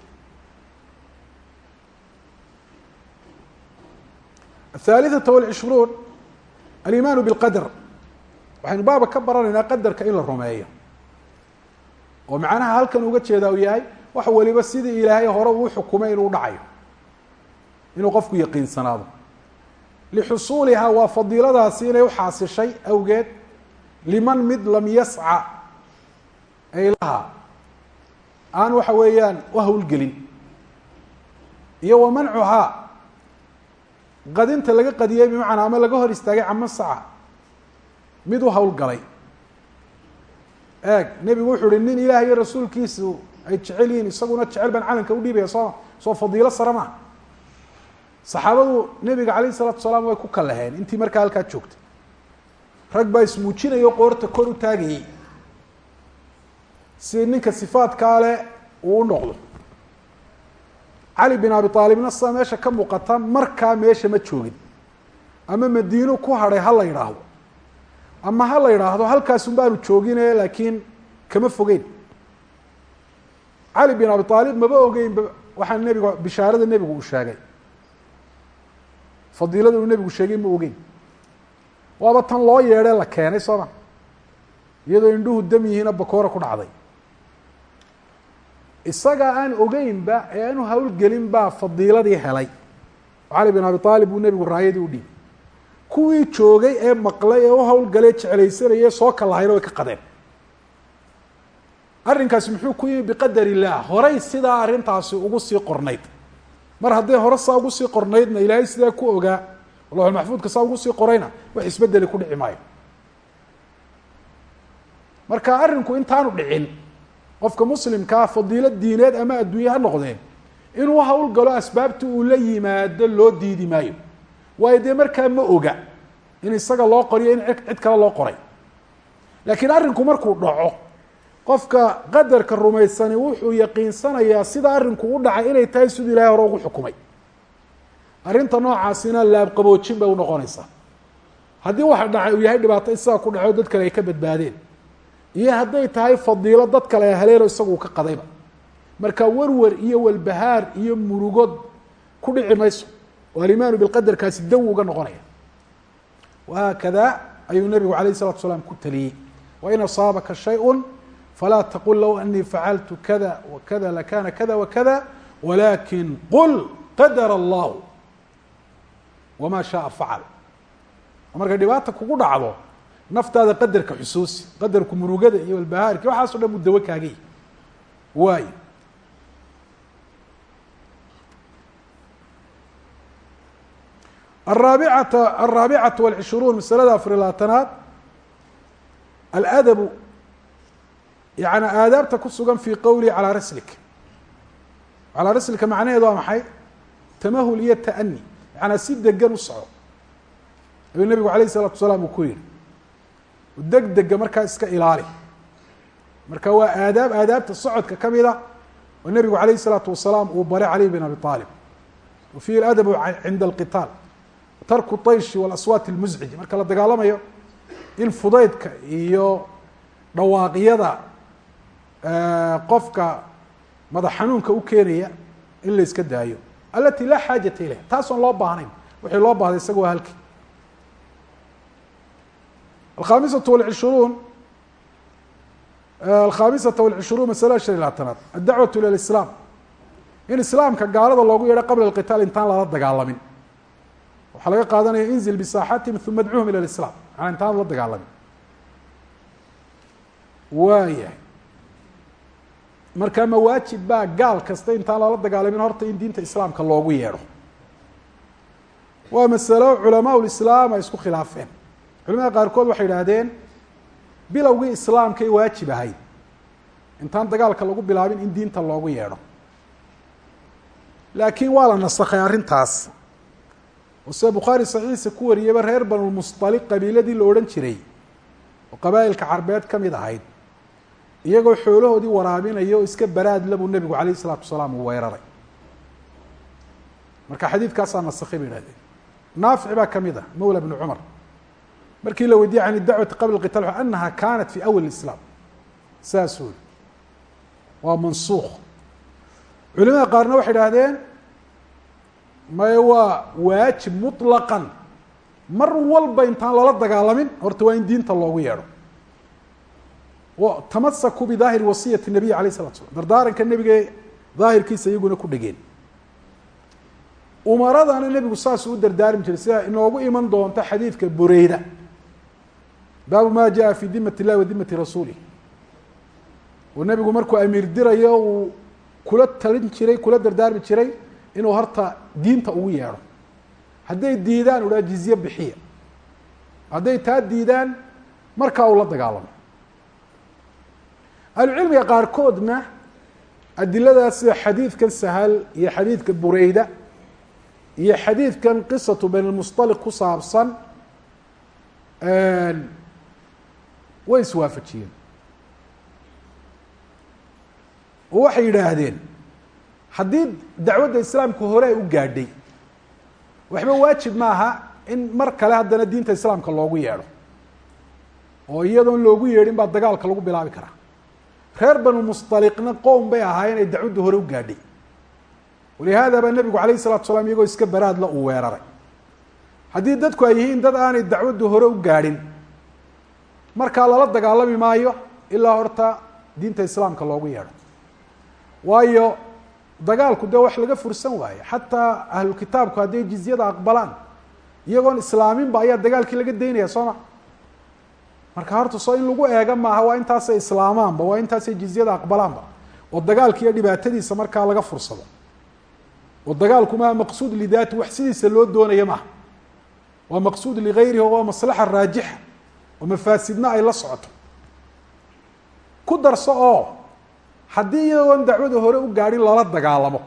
athaalithata walcishruun alimaanu bilqadar. Waxaynu baaba ka baranaynaa qadarka in la rumeeyo. Oo macnaha halkan uga jeedaa uu yahay wax waliba sidii ilaahay hore uu xukumay inuu dhacayo. Inuu qofku yaqiinsanaado. Lixusuulihaa waa fadiiladaasi inay uxaasishay awgeed liman mid lam yasca ay laha aan waxa weeyaan u hawlgelin iyo wa mancuhaa qadinta laga qadiyey bimacnaa ama laga hor istaagay cama saca. Mid u hawlgalay eeg nebigu wuxuu uhi nin ilaah iyo rasuulkiisu ay jecel yihiin isaguna jecel baan calanka udhiibaya soo soo fadiilo sare maa saxaabadu nebiga calayh isalaatu salaam way ku kalaheen intii markaa halkaa joogtay. Rag baa ismuujinayo qoorta kor u taagayey si ninka sifaadkaa leh uu u noqdo cali bin abi aalibna sida ka muuqata markaa meesha ma joogin. Ama madiino ku hadhay ha la ama ha la yidhaahdo halkaasun baanu joogine laakiin kama fogeyn. Cali bin abi aalib maba ogeynba waxaa nebigu bishaarada nebigu uu sheegay. Fadiilada uu nebigu sheegay ma ogeyn. Waaba tan loo yeedhe la keenay soo ma? Iyadoo indhuhu dam yihiina bakoora ku dhacday isagaa aan ogeynba ee aanu hawlgelin baa fadiiladii helay. Cali bin abi aalib buu nebigu raayadii u dhiibay kuwii joogay ee maqlay ee u hawlgalay jeclaysanayay soo kalahayna way ka qadeen. Arrinkaasi muxuu ku yimi biqadar illaah horay sidaa arrintaasi ugu sii qornayd. Mar hadday hore saa ugu sii qornaydna ilaahay sidaa ku ogaa lawxul maxfuudka saa ugu sii qorayna wax isbedeli ku dhici maayo. Marka arrinku intaanu dhicin qofka muslimkaa fadiilo diineed ama adduunye ha noqdeen inuu hawlgalo asbaabta uu la yimaado loo diidi maayo. Waayo dee markaa ma oga in isaga loo qoriyo in cid kale loo qoray. Laakiin arrinku markuu dhaco qofka qadarka rumaysani wuxuu yaqiinsanayaa sida arrinku u dhacay inay tahay siduu ilahay hore ugu xukumay. Arrinta noocaasina laabqaboojin bay unoqonaysaa haddii waxa dhacay uu yahay dhibaato isaga ku dhaco dad kale ay ka badbaadeen iyo hadday tahay fadiilo dad kale ay haleeno isagu ka qadayba marka warwar iyo walbahaar iyo murugod ku dhici mayso oo alimaanu bilqadarkaasi dawi uga noqonaya wahaakada ayuu nabigu alayh الsalatu salaam ku taliyey wain asaabaka shayء falaa taqul low anii facaltu kada wakada lakana kada wakada walakin qul qadar allah wama shaءa facal markay dhibaata kugu dhacdo naftaada qadarka xusuusi qadarku murugada iyo walbahaarki waxaaso dhan buu dawo kaagay. Waayo. Araabicata alraabicatu walcishruun masalada afar labaatanaad aladabu yani aadaabta ku sugan fi qowlihi calaa raslik. Calaa raslika macnaheedu waa maxay? Tamahul iyo taani yacanaa si degan u soco. Ayuu nabigu alayh الsalatu wasalaam uu ku yihi deg dega markaa iska ilaali marka waa aadaab aadaabta socodka kamida oo nabigu alayh الsalaatu wasalaam uu baray caliy bin abi aalib wa fihi adabu cinda alqitaal tarku طayshi walaswaat اlmuscij marka la dagaalamayo in fudaydka iyo dhawaaqyada qofka madax xanuunka u keenaya in la iska daayo alati laa xaajata ilayh taasoon loo baahnayn wixii loo baahday isaga waa halki alkhamisatu walcishruun alkhamisata walcishruun masalada shan iyo labaatanaad addacwatu ila lislaam in islaamka gaalada loogu yeedho qabla alqitaal intaan lala dagaalamin waxaa laga qaadanaya inzil bisaaxatihim uma adcuhum ila lislaam maanaa intaan la dagaalamin waayahay marka ma waajib baa gaal kasta intaan lala dagaalamin horta in diinta islaamka loogu yeedho waa masalo culamaa lislaam ay isku khilaafeen culimada qaarkood waxay yidhaahdeen bilowgii islaamkay waajib ahayd. Intaan dagaalka lagu bilaabin in diinta loogu yeedho. Laakiin waa la nasakhay arrintaas. Oo sida bukhaari saxiixa ku wariyeyba reer banulmusaliq qabiiladii la odhan jiray oo qabaa'ilka carbeed ka mid ahayd. Iyagoo xoolahoodii waraabinaya oo iska baraadla buu nebigu calayh isalaatu wasalaam uu weeraray. Marka xadiidkaasaa nasakhay bay ihahdeen naafic baa ka mid ah mawla bnu cumar markii la weydiiyey can dacwati qabla qital anaha kanat fi awal islaam saasuu uri waa mansuuk culimada qaarna waxay idhahdeen maye waa waajib muطlaqan mar walba intaan lala dagaalamin horta waa in diinta loogu yeedho tamasakuu bidaahiri wasiyati nabiy alayh الsalatu slam dardaaranka nebiga daahirkiisa iyaguna ku dhegeen umaradana nebigu saasuu u dardaarmi jiray sida inoogu iman doonta xadiidka bureyda baabu ma jaءa fi dimat اllahi wa dimati rasuulih oo nebigu markuu amiir dirayo uu kula talin jiray kula dardaarmi jiray inuu horta diinta ugu yeedho hadday diidaan uhaa jizye bixiya hadday taa diidaan markaa uu la dagaalamo ahlucilmiga qaarkoodna adiladaas sida xadiidkan sahal iyo xadiidka bureyda iyo xadiidkan qisatu bayn lmusطaliq ku saabsan way iswaafajiyeen. Oo waxay yidhaahdeen haddii dacwadda islaamka hore ay u gaadhay waxba waajib maaha in mar kale haddana diinta islaamka loogu yeedho oo iyadoon loogu yeedhin baa dagaalka lagu bilaabi karaa. Reer banu mustaliqna qowm bay ahaayeen ay dacwadda hore u gaadhay. Walihaada baa nebigu alayh salatu salaam iyagoo iska baraadla uu weeraray. Haddii dadku ay yihiin dad aanay dacwaddu hore u gaadhin markaa lala dagaalami maayo ilaa horta diinta islaamka loogu yeedho. Waayo dagaalku dee wax laga fursan waaye xataa ahlukitaabku hadday jizyada aqbalaan iyagoon islaaminba ayaa dagaalkii laga daynaya soo ma? Marka horta soo in lagu eega maaha waa intaasay islaamaanba waa intaasay jizyada aqbalaanba. Oo dagaalka iyo dhibaatadiisa markaa laga fursado. Oo dagaalku maaha maqsuud lidaati wax sidiisa loo doonaya maaha. Waa maqsuud ligayrihi waa maslaxa raajixa oo mafaasidna ay la socoto. Ku darso oo haddii iyagoon dacwada hore u gaadhin lala dagaalamo.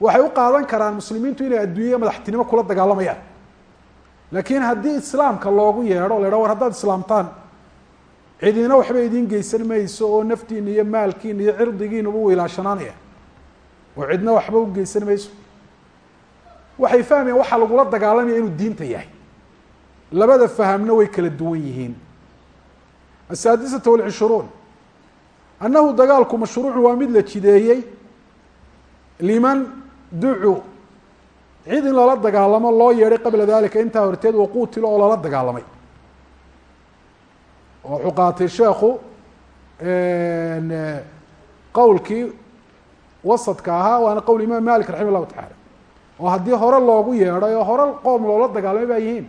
Waxay u qaadan karaan muslimiintu inay adduunya madaxtinimo kula dagaalamayaan. Laakiin haddii islaamka loogu yeedho la war haddaad islaamtaan cidina waxba idiin geysan mayso oo naftiina iyo maalkiina iyo cirdigiinaba u ilaashanaanaya oo cidna waxba u geysan mayso. Waxay fahmayaan waxaa lagula dagaalamaya inuu diinta yahay labada fahamna way kala duwan yihiin. Asaadisata walcishruun annahu dagaalku mashruucu waa mid la jideeyey liman ducuu cid in lala dagaalamo loo yeedhay qabla dalika intaa horteed waquutilo oo lala dagaalamay. Wuxuu qaatay sheekhu qowlkii wasadka ahaa waana qowl imaam malik raxima llahu tacaala. Oo haddii hore loogu yeedhay oo hore qoom loola dagaalamay baa yihiin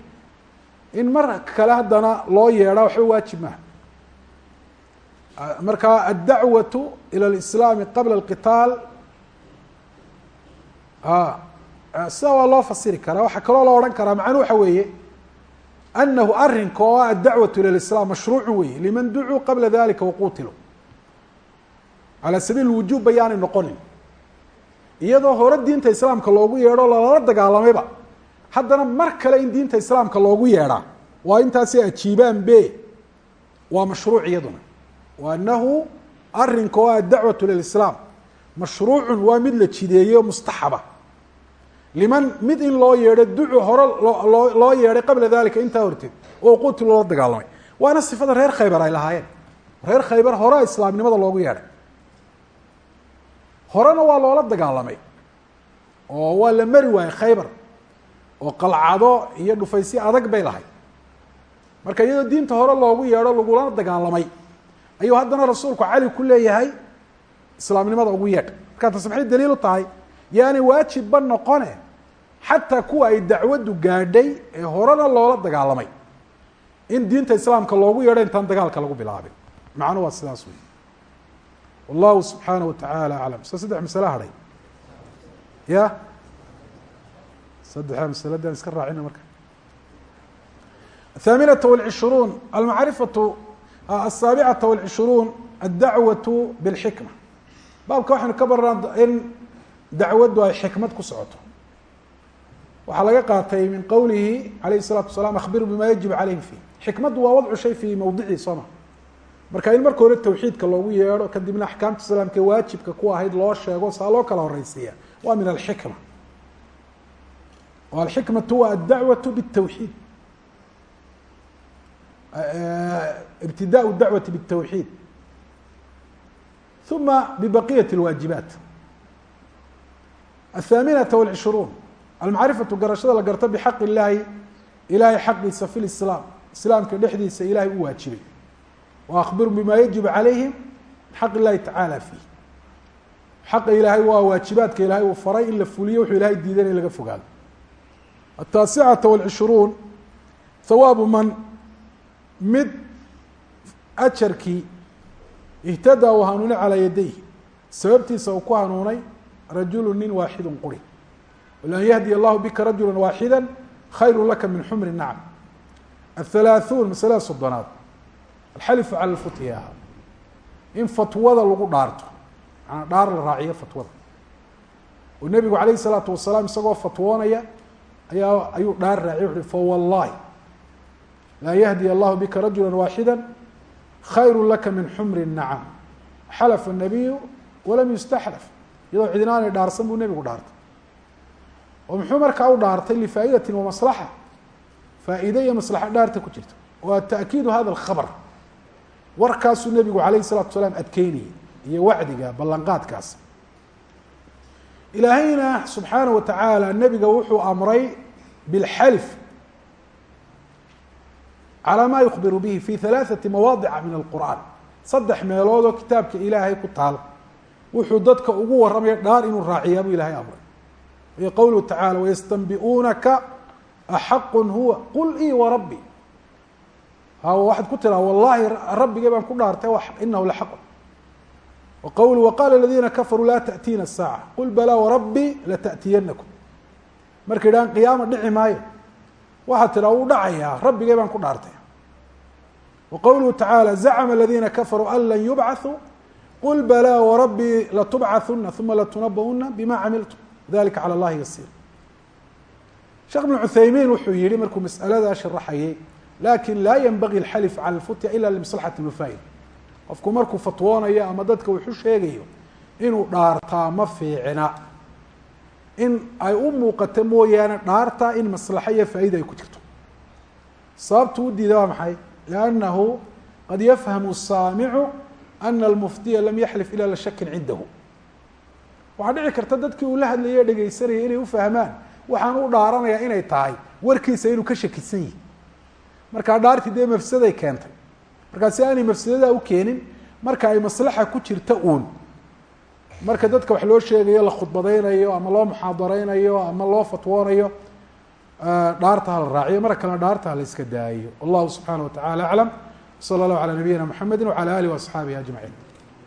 in mar kale haddana loo yeedhaa waxba waajib maha marka addacwaة ilى اlislaami qabla اlqitaal sida waa loo fasiri karaa waxaa kaloo loo odhan karaa macnuu waxa weeye anahu arinka oo ah addacwaة ilى اlislam mashruucu weeye liman ducuu qabla dalika waqutiluu calى sabiil wujuub bayaanay noqonin iyadoo hore diinta islaamka loogu yeedho lalala dagaalamayba haddana mar kale in diinta islaamka loogu yeedhaa waa intaasay ajiibaan be. Waa mashruuc iyaduna. Wa anahu arinka oo addacwaة lislaam mashruucun waa mid la jideeyey oo mustaxaba. Liman mid in loo yeedho ducu hore loo loo yeedhay qabla dalika intaa horteed oo quti loola dagaalamay. Waana sifada reer khaybar ay lahaayeen. Reer khaybar horea islaamnimada loogu yeedhay horena waa loola dagaalamay oo waa la mari waayey khaybar oo qalcado iyo dhufaysyo adag bay lahayd. Marka iyadoo diinta hore loogu yeedho lagula dagaalamay ayuu haddana rasuulku cali ku leeyahay islaamnimada ugu yeedh. Markaa taas maxay daliil u tahay yaani waajibba noqone xataa kuwa ay dacwaddu gaadhay ee horena loola dagaalamay. In diinta islaamka loogu yeedho intaan dagaalka lagu bilaabin. Macnu waa sidaas wey wallahu subxaanaه wataعala aclam se saddex masale hadhay. Ya saddexdaa masalada an iska raacina marka. Athaaminata walcishuruun almacrifatu asaabicata walcishuruun addacwatu bilxikma. Baabka waxaynu ka barnaa in dacwaddu ay xikmad ku socoto. Waxaa laga qaatay min qowlihi alayh الsalaatu wasalaam akhbiruu bima yajibu calayhim fiih xikmaddu waa wadcu shay fii mawdicihi soo ma? Marka in marka hore tawxiidka loogu yeedho kadibna axkaamta islaamka waajibka ku ahayd loo sheego saa loo kala horeysiiya waa min alxikma alxikmatu waa addacwaة bالtawxiid ibtidaء dacwati bالtawxiid uma bbaqiyaة اlwaajibaat aلthaaminaةa wاlcishruun almacrifaةu garashada la garto bxaq اllahi ilahay xaqiisa fi lislaam islaamka dhexdiisa ilahay u waajibay waakbiru bima yajib calayhim xaq illahi tacaala fiih xaqa ilaahay waa waajibaadka ilaahay uu faray in la fuliyo wuxuu ilahay diidan in laga fogaado ataasicata wاlcishruun hawaabu man mid ajarkii ihtadaa uu hanuunay calaa yadayh sababtiisa uu ku hanuunay rajulu nin waaxidu quri walan yahdiya allahu bika rajula waaxida khayru laka min xumri nacam athalaathuun masalada soddonaad alxalifu cala lfutya in fatwada lagu dhaarto maanaa dhaar la raaciyo fatwada oo nebigu calayh isalaatu wasalaam isagoo fatwoonaya ayaa ayuu dhaar raaciy wuxuui fawallahi laa yahdiy allahu bika rajula waaxida khayru laka min xumri nacam xalafa الnabiyu walam yustaxlaf iyadoo cidina aanay dhaarsan buu nebigu dhaartay oo muxuu markaa u dhaartay lifaa'idati wamaslaxa faa'iide iyo maslaxa dhaarta ku jirta waa ta'kiidu hada alkhabr warkaasuu nebigu alayh الsalatu salaam adkeynayay iyo wacdiga ballanqaadkaas ilaahayna subxaanaه wa tacaala nebiga wuxuu amray bilxalf calى ma yukbiru bihi fi ثalaaثati mawaadica min alqur'an saddex meelood oo kitaabka ilaahay ku taal wuxuu dadka ugu warramaya dhaar inuu raaciyaa buu ilahay amray iyo qowluhu tacala wayastanbi'uunaka axaqu huwa qul ii warabbi ha waxaad ku tiraa wallahi rabbigay baan ku dhaartay inahu laxaq wa qowlu waqala aladiina kafaruu laa taأtiina الsaaca qul balaa warabbi lata'tiyanakum marka yidhahan qiyaama dhici maayo waxaad tiraa wuu dhacayaa rabbigay baan ku dhaartay wa qowluhu tacaalى zacma aladiina kafaruu an lan yubcaثuu qul balaa warabbii latubcaثuna uma latunaba'una bima camiltum dalika calى اllahi yasiir sheekh بن cuthaymiin wuxuu yihi markuu masأaladaa sharaxayay lakin laa ynbagi اlxalif calى اlfutya ila limaslaxati mafaa'id qofku markuu fatwoonayo ama dadka wuxu sheegayo inuu dhaartaa ma fiicina in ay u muuqato mooyaane dhaartaa in maslaxo iyo faa'iida ay ku jirto. Sababtu u diida waa maxay? Liannahu qad yafhamu الsaamicu ana almuftiya lam yaxlif ila lishakin cindahu. Waxaa dhici karta dadkii uu la hadlayay dhegeysanayay inay ufahmaan waxaan u dhaaranayaa inay tahay warkiisa inuu ka shakisan yihi markaa dhaartii dee mafsaday keentay. Markaa si aanay mafsadadaa u keenin marka ay maslaxa ku jirta uun marka dadka wax loo sheegayo la khudbadeynayo ama loo muxaadareynayo ama loo fatwoonayo dhaarta hala raaciyo mara kalena dhaarta hala iska daayo wallahu subxaana wa tacala aclam salى اllahu alى nabiyina mxamedi wعalى alih وaصxaabihi aجmaعin